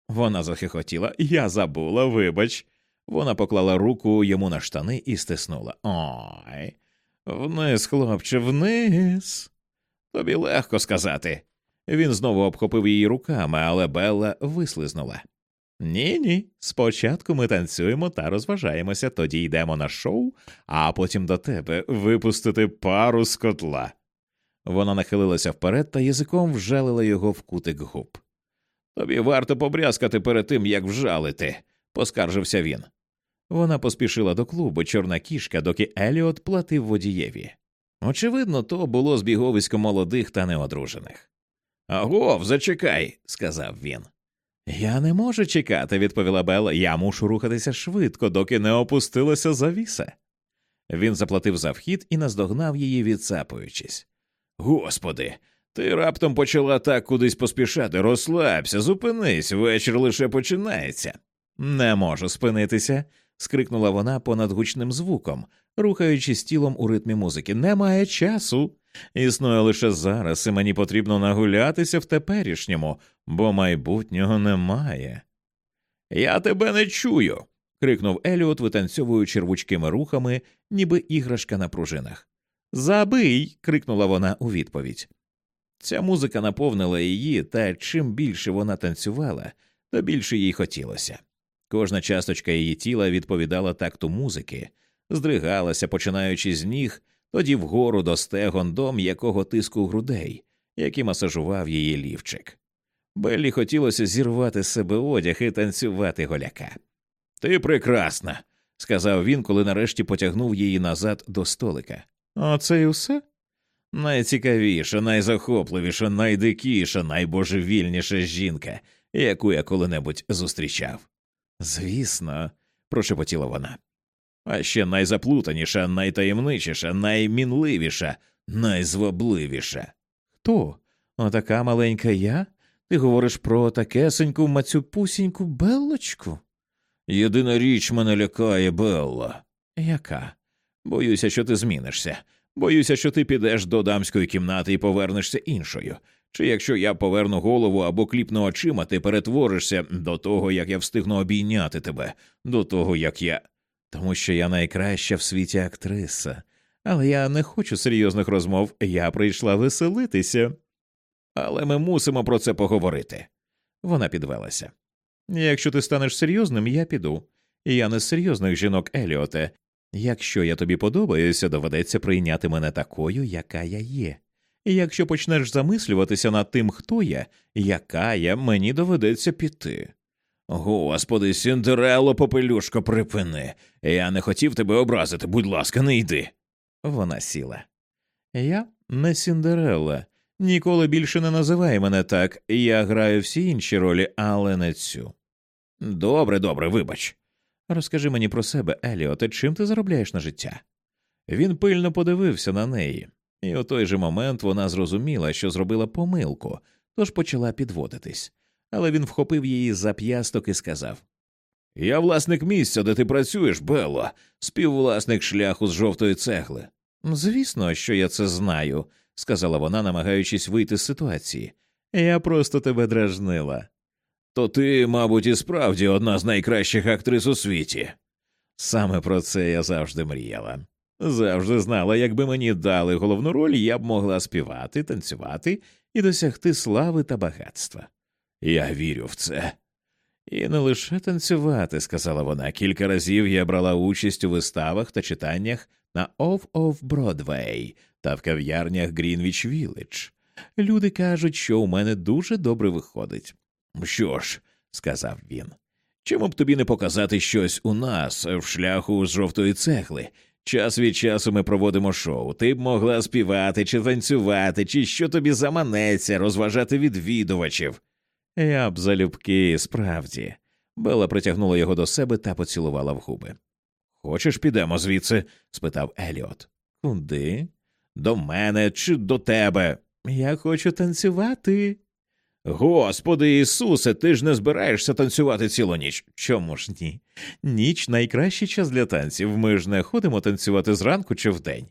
Вона захихотіла. Я забула, вибач. Вона поклала руку йому на штани і стиснула. Ой, вниз, хлопче, вниз. Тобі легко сказати. Він знову обхопив її руками, але Белла вислизнула. Ні, ні. Спочатку ми танцюємо та розважаємося, тоді йдемо на шоу, а потім до тебе випустити пару з котла. Вона нахилилася вперед та язиком вжалила його в кутик губ. Тобі варто побрязкати перед тим, як вжалити, поскаржився він. Вона поспішила до клубу чорна кішка, доки Еліот платив водієві. Очевидно, то було збіговисько молодих та неодружених. Агов, зачекай, сказав він. Я не можу чекати, відповіла Белла. Я мушу рухатися швидко, доки не опустилася завіса. Він заплатив за вхід і наздогнав її, відсапуючись. Господи, ти раптом почала так кудись поспішати. Розслабся, зупинись, вечір лише починається. Не можу спинитися. скрикнула вона понад гучним звуком, рухаючись тілом у ритмі музики. Немає часу. Існує лише зараз, і мені потрібно нагулятися в теперішньому, бо майбутнього немає. Я тебе не чую. крикнув Еліот, витанцьовуючи рвучкими рухами, ніби іграшка на пружинах. Забий. крикнула вона у відповідь. Ця музика наповнила її, та чим більше вона танцювала, то більше їй хотілося. Кожна часточка її тіла відповідала такту музики, здригалася, починаючи з ніг, тоді вгору до стегон до м'якого тиску грудей, який масажував її лівчик. Беллі хотілося зірвати з себе одяг і танцювати голяка. Ти прекрасна, сказав він, коли нарешті потягнув її назад до столика. Оце і все? Найцікавіша, найзахопливіша, найдикіша, найбожевільніша жінка, яку я коли-небудь зустрічав. Звісно, прошепотіла вона. А ще найзаплутаніша, найтаємничіша, наймінливіша, найзвабливіша. Хто? Отака маленька я? Ти говориш про такесеньку мацюпусіньку Беллочку? Єдина річ мене лякає, Белла. Яка? Боюся, що ти змінишся. Боюся, що ти підеш до дамської кімнати і повернешся іншою. Чи якщо я поверну голову або кліпну очима, ти перетворишся до того, як я встигну обійняти тебе, до того, як я. Тому що я найкраща в світі актриса. Але я не хочу серйозних розмов, я прийшла веселитися. Але ми мусимо про це поговорити. Вона підвелася. Якщо ти станеш серйозним, я піду. Я не з серйозних жінок, Еліоте. Якщо я тобі подобаюся, доведеться прийняти мене такою, яка я є. І якщо почнеш замислюватися над тим, хто я, яка я, мені доведеться піти. Господи, Сіндерело, попелюшко, припини. Я не хотів тебе образити, будь ласка, не йди. Вона сіла. Я не Сіндерелла. Ніколи більше не називай мене так. Я граю всі інші ролі, але не цю. Добре, добре, вибач. Розкажи мені про себе, Еліоте, чим ти заробляєш на життя? Він пильно подивився на неї, і у той же момент вона зрозуміла, що зробила помилку, тож почала підводитись. Але він вхопив її за п'ясток і сказав Я власник місця, де ти працюєш, Белло, співвласник шляху з жовтої цегли. Звісно, що я це знаю, сказала вона, намагаючись вийти з ситуації. Я просто тебе дражнила. То ти, мабуть, і справді одна з найкращих актрис у світі. Саме про це я завжди мріяла. Завжди знала, якби мені дали головну роль, я б могла співати, танцювати і досягти слави та багатства. Я вірю в це. І не лише танцювати, сказала вона. Кілька разів я брала участь у виставах та читаннях на Off of Broadway та в кав'ярнях Greenwich Village. Люди кажуть, що у мене дуже добре виходить. Що ж, сказав він, чому б тобі не показати щось у нас в шляху з жовтої цегли, Час від часу ми проводимо шоу. Ти б могла співати чи танцювати, чи що тобі заманеться, розважати відвідувачів. Я б залюбки, справді. Белла притягнула його до себе та поцілувала в губи. Хочеш, підемо звідси? спитав Еліот. Куди? До мене чи до тебе? Я хочу танцювати. Господи Ісусе, ти ж не збираєшся танцювати цілу ніч. Чому ж ні? Ніч найкращий час для танців. Ми ж не ходимо танцювати зранку чи вдень.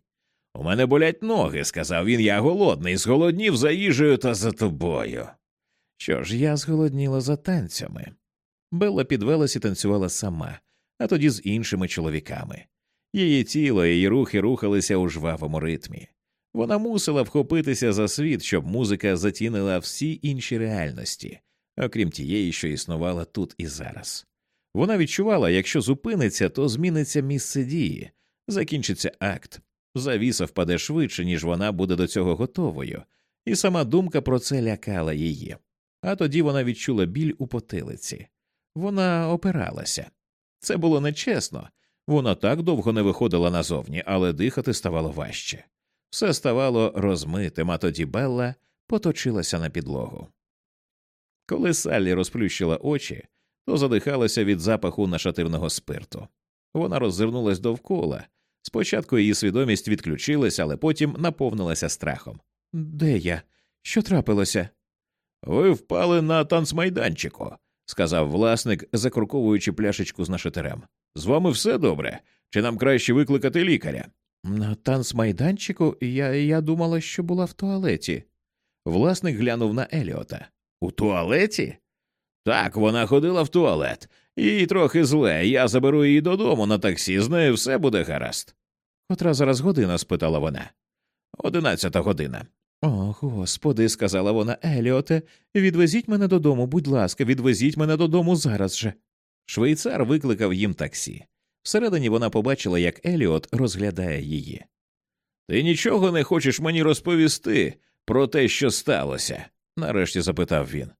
У мене болять ноги, сказав він, я голодний, зголоднів за їжею та за тобою. Що ж, я зголодніла за танцями. Белла підвелась і танцювала сама, а тоді з іншими чоловіками. Її тіло, її рухи рухалися у жвавому ритмі. Вона мусила вхопитися за світ, щоб музика затінила всі інші реальності, окрім тієї, що існувала тут і зараз. Вона відчувала, якщо зупиниться, то зміниться місце дії, закінчиться акт, завіса впаде швидше, ніж вона буде до цього готовою, і сама думка про це лякала її. А тоді вона відчула біль у потилиці. Вона опиралася. Це було нечесно. Вона так довго не виходила назовні, але дихати ставало важче. Все ставало розмитим, а тоді Белла поточилася на підлогу. Коли Саллі розплющила очі, то задихалася від запаху нашатирного спирту. Вона роззирнулась довкола. Спочатку її свідомість відключилась, але потім наповнилася страхом. Де я? Що трапилося? Ви впали на танцмайданчику, сказав власник, закруковуючи пляшечку з нашатирем. З вами все добре? Чи нам краще викликати лікаря? На танцмайданчику я я думала, що була в туалеті. Власник глянув на Еліота. У туалеті? Так, вона ходила в туалет. Їй трохи зле. Я заберу її додому на таксі, з нею все буде гаразд. Котра зараз година? спитала вона. Одинадцята година. О, господи, сказала вона, Еліоте, відвезіть мене додому, будь ласка, відвезіть мене додому зараз же. Швейцар викликав їм таксі. Всередині вона побачила, як Еліот розглядає її. Ти нічого не хочеш мені розповісти про те, що сталося? нарешті запитав він.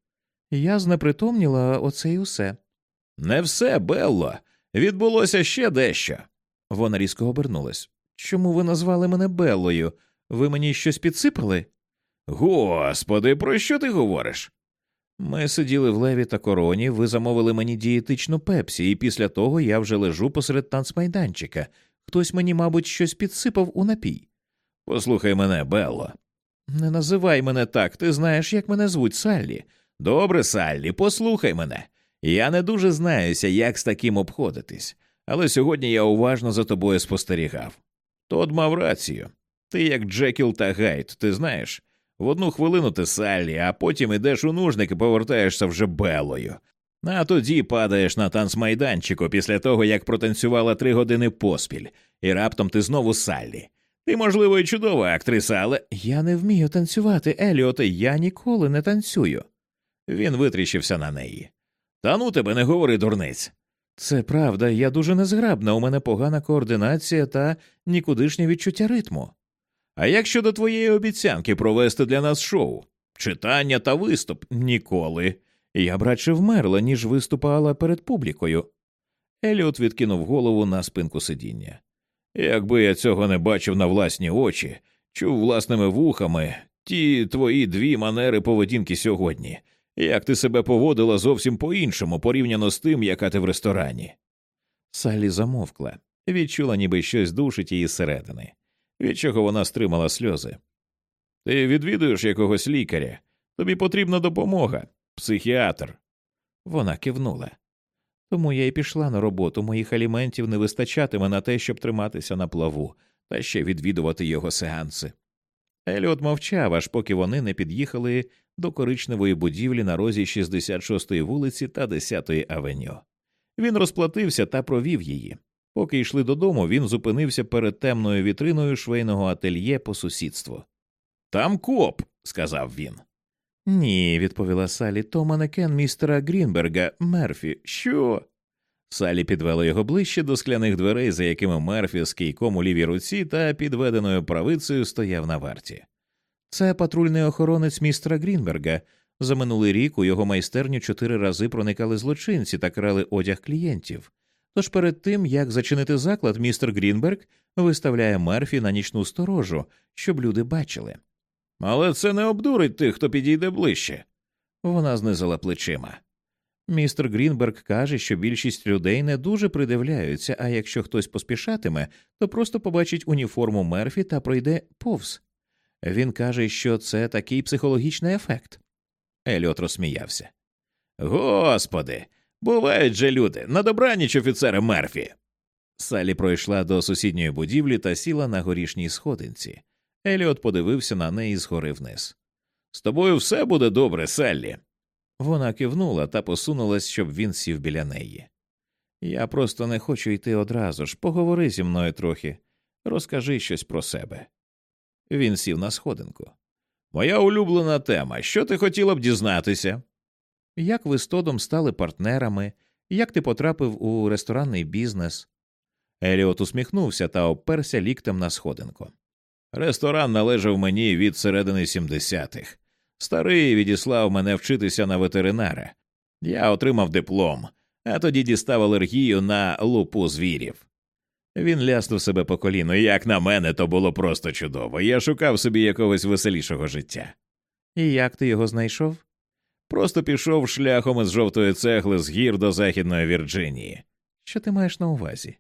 Я знепритомніла оце й усе. Не все, Белло. Відбулося ще дещо. Вона різко обернулась. Чому ви назвали мене Беллою? Ви мені щось підсипали? Господи, про що ти говориш? Ми сиділи в леві та короні, ви замовили мені дієтичну пепсі, і після того я вже лежу посеред танцмайданчика. Хтось мені, мабуть, щось підсипав у напій. Послухай мене, Белло. Не називай мене так, ти знаєш, як мене звуть Саллі. Добре, Саллі, послухай мене. Я не дуже знаюся, як з таким обходитись, але сьогодні я уважно за тобою спостерігав. Тод мав рацію. Ти як Джекіл та Гайд, ти знаєш. В одну хвилину ти Саллі, а потім ідеш у нужник і повертаєшся вже Беллою. А тоді падаєш на танцмайданчику після того, як протанцювала три години поспіль, і раптом ти знову Саллі. Ти, можливо, і чудова актриса, але я не вмію танцювати, Еліоте, я ніколи не танцюю. Він витріщився на неї. Та ну тебе не говори, дурниць. Це правда, я дуже незграбна, у мене погана координація та нікудишнє відчуття ритму. А як щодо твоєї обіцянки провести для нас шоу, читання та виступ ніколи. Я б радше вмерла, ніж виступала перед публікою. Еліот відкинув голову на спинку сидіння. Якби я цього не бачив на власні очі, чув власними вухами ті твої дві манери поведінки сьогодні, як ти себе поводила зовсім по іншому, порівняно з тим, яка ти в ресторані. Салі замовкла, відчула, ніби щось душить її зсередини від чого вона стримала сльози. Ти відвідуєш якогось лікаря, тобі потрібна допомога, психіатр. Вона кивнула. Тому я й пішла на роботу, моїх аліментів не вистачатиме на те, щоб триматися на плаву та ще відвідувати його сеанси. Еліот мовчав, аж поки вони не під'їхали до коричневої будівлі на розі 66-ї вулиці та 10-ї авеню. Він розплатився та провів її, Поки йшли додому, він зупинився перед темною вітриною швейного ательє по сусідству. Там коп, сказав він. Ні, відповіла Салі, то манекен містера Грінберга Мерфі. Що? Салі підвела його ближче до скляних дверей, за якими Мерфі з кійком у лівій руці та підведеною правицею стояв на варті. Це патрульний охоронець містера Грінберга. За минулий рік у його майстерню чотири рази проникали злочинці та крали одяг клієнтів. Тож перед тим як зачинити заклад, містер Грінберг виставляє Мерфі на нічну сторожу, щоб люди бачили. Але це не обдурить тих, хто підійде ближче. Вона знизила плечима. Містер Грінберг каже, що більшість людей не дуже придивляються, а якщо хтось поспішатиме, то просто побачить уніформу Мерфі та пройде повз. Він каже, що це такий психологічний ефект. Еліот розсміявся. Господи, бувають же люди, на добраніч офіцера Мерфі. Салі пройшла до сусідньої будівлі та сіла на горішній сходинці. Еліот подивився на неї згори вниз. З тобою все буде добре, Саллі. Вона кивнула та посунулась, щоб він сів біля неї. Я просто не хочу йти одразу ж. Поговори зі мною трохи, розкажи щось про себе. Він сів на сходинку. Моя улюблена тема. Що ти хотіла б дізнатися? Як ви з Тодом стали партнерами, як ти потрапив у ресторанний бізнес? Еліот усміхнувся та оперся ліктем на сходинку. Ресторан належав мені від середини 70-х. Старий відіслав мене вчитися на ветеринара. Я отримав диплом, а тоді дістав алергію на лупу звірів. Він ляснув себе по коліну, як на мене, то було просто чудово. Я шукав собі якогось веселішого життя. І як ти його знайшов? Просто пішов шляхом із жовтої цегли з гір до Західної Вірджинії. Що ти маєш на увазі?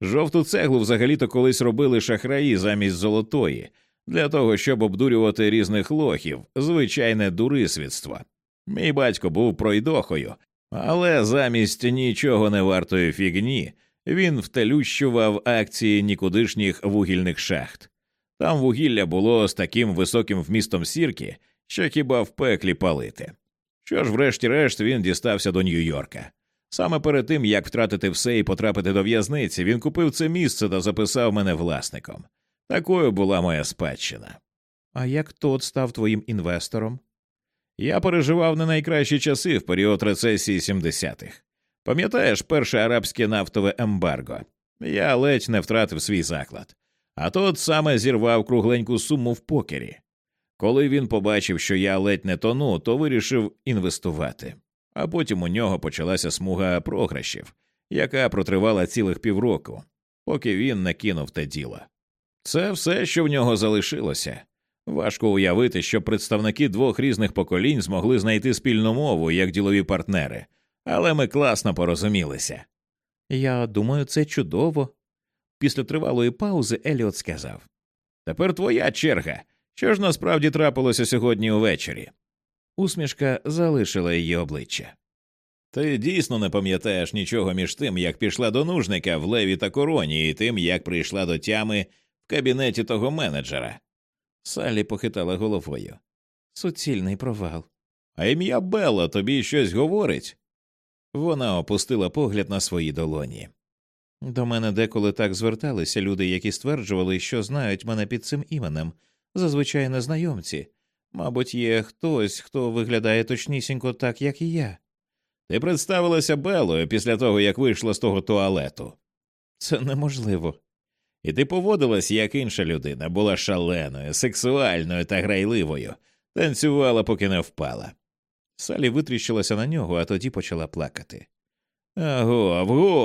Жовту цеглу взагалі-то колись робили шахраї замість золотої, для того, щоб обдурювати різних лохів, звичайне дурисвідство. Мій батько був пройдохою, але замість нічого не вартої фігні він втелющував акції нікудишніх вугільних шахт. Там вугілля було з таким високим вмістом сірки, що хіба в пеклі палити. Що ж, врешті-решт, він дістався до Нью-Йорка. Саме перед тим, як втратити все і потрапити до в'язниці, він купив це місце та записав мене власником. Такою була моя спадщина. А як тот став твоїм інвестором? Я переживав не найкращі часи в період рецесії 70-х. Пам'ятаєш перше арабське нафтове ембарго? Я ледь не втратив свій заклад, а тот саме зірвав кругленьку суму в покері. Коли він побачив, що я ледь не тону, то вирішив інвестувати. А потім у нього почалася смуга програшів, яка протривала цілих півроку, поки він не кинув те діло. Це все, що в нього залишилося. Важко уявити, що представники двох різних поколінь змогли знайти спільну мову як ділові партнери, але ми класно порозумілися. Я думаю, це чудово. Після тривалої паузи Еліот сказав Тепер твоя черга. Що ж насправді трапилося сьогодні увечері? Усмішка залишила її обличчя. Ти дійсно не пам'ятаєш нічого між тим, як пішла до нужника в леві та короні, і тим, як прийшла до тями в кабінеті того менеджера. Салі похитала головою. Суцільний провал. А ім'я Белла тобі щось говорить? Вона опустила погляд на свої долоні. До мене деколи так зверталися люди, які стверджували, що знають мене під цим іменем, зазвичай незнайомці. Мабуть, є хтось, хто виглядає точнісінько так, як і я. Ти представилася Белою після того, як вийшла з того туалету. Це неможливо. І ти поводилась, як інша людина, була шаленою, сексуальною та грайливою, танцювала, поки не впала. Салі витріщилася на нього, а тоді почала плакати. Аго,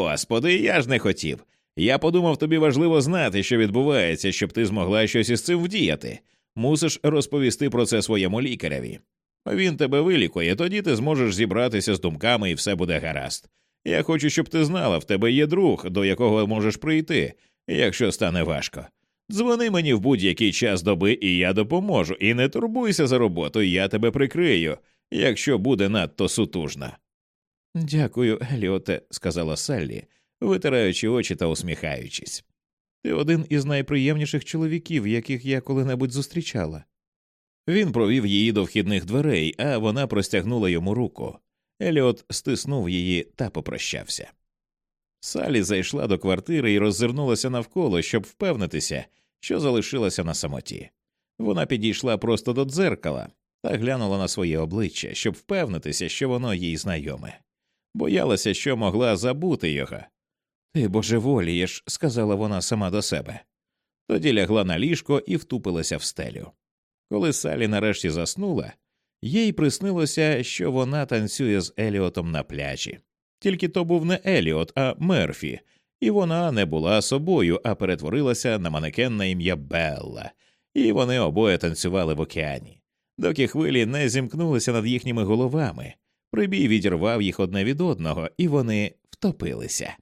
господи, я ж не хотів. Я подумав, тобі важливо знати, що відбувається, щоб ти змогла щось із цим вдіяти. Мусиш розповісти про це своєму лікареві. Він тебе вилікує, тоді ти зможеш зібратися з думками і все буде гаразд. Я хочу, щоб ти знала, в тебе є друг, до якого можеш прийти, якщо стане важко. Дзвони мені в будь-який час доби, і я допоможу. І не турбуйся за роботу, я тебе прикрию, якщо буде надто сутужно. Дякую, Еліоте, сказала Саллі, витираючи очі та усміхаючись. Ти один із найприємніших чоловіків, яких я коли-небудь зустрічала. Він провів її до вхідних дверей, а вона простягнула йому руку. Еліот стиснув її та попрощався. Салі зайшла до квартири і роззирнулася навколо, щоб впевнитися, що залишилася на самоті. Вона підійшла просто до дзеркала та глянула на своє обличчя, щоб впевнитися, що воно їй знайоме. Боялася, що могла забути його. Ти божеволієш, сказала вона сама до себе. Тоді лягла на ліжко і втупилася в стелю. Коли Салі нарешті заснула, їй приснилося, що вона танцює з Еліотом на пляжі. Тільки то був не Еліот, а Мерфі, і вона не була собою, а перетворилася на манекен на ім'я Белла, і вони обоє танцювали в океані, доки хвилі не зімкнулися над їхніми головами. Прибій відірвав їх одне від одного, і вони втопилися.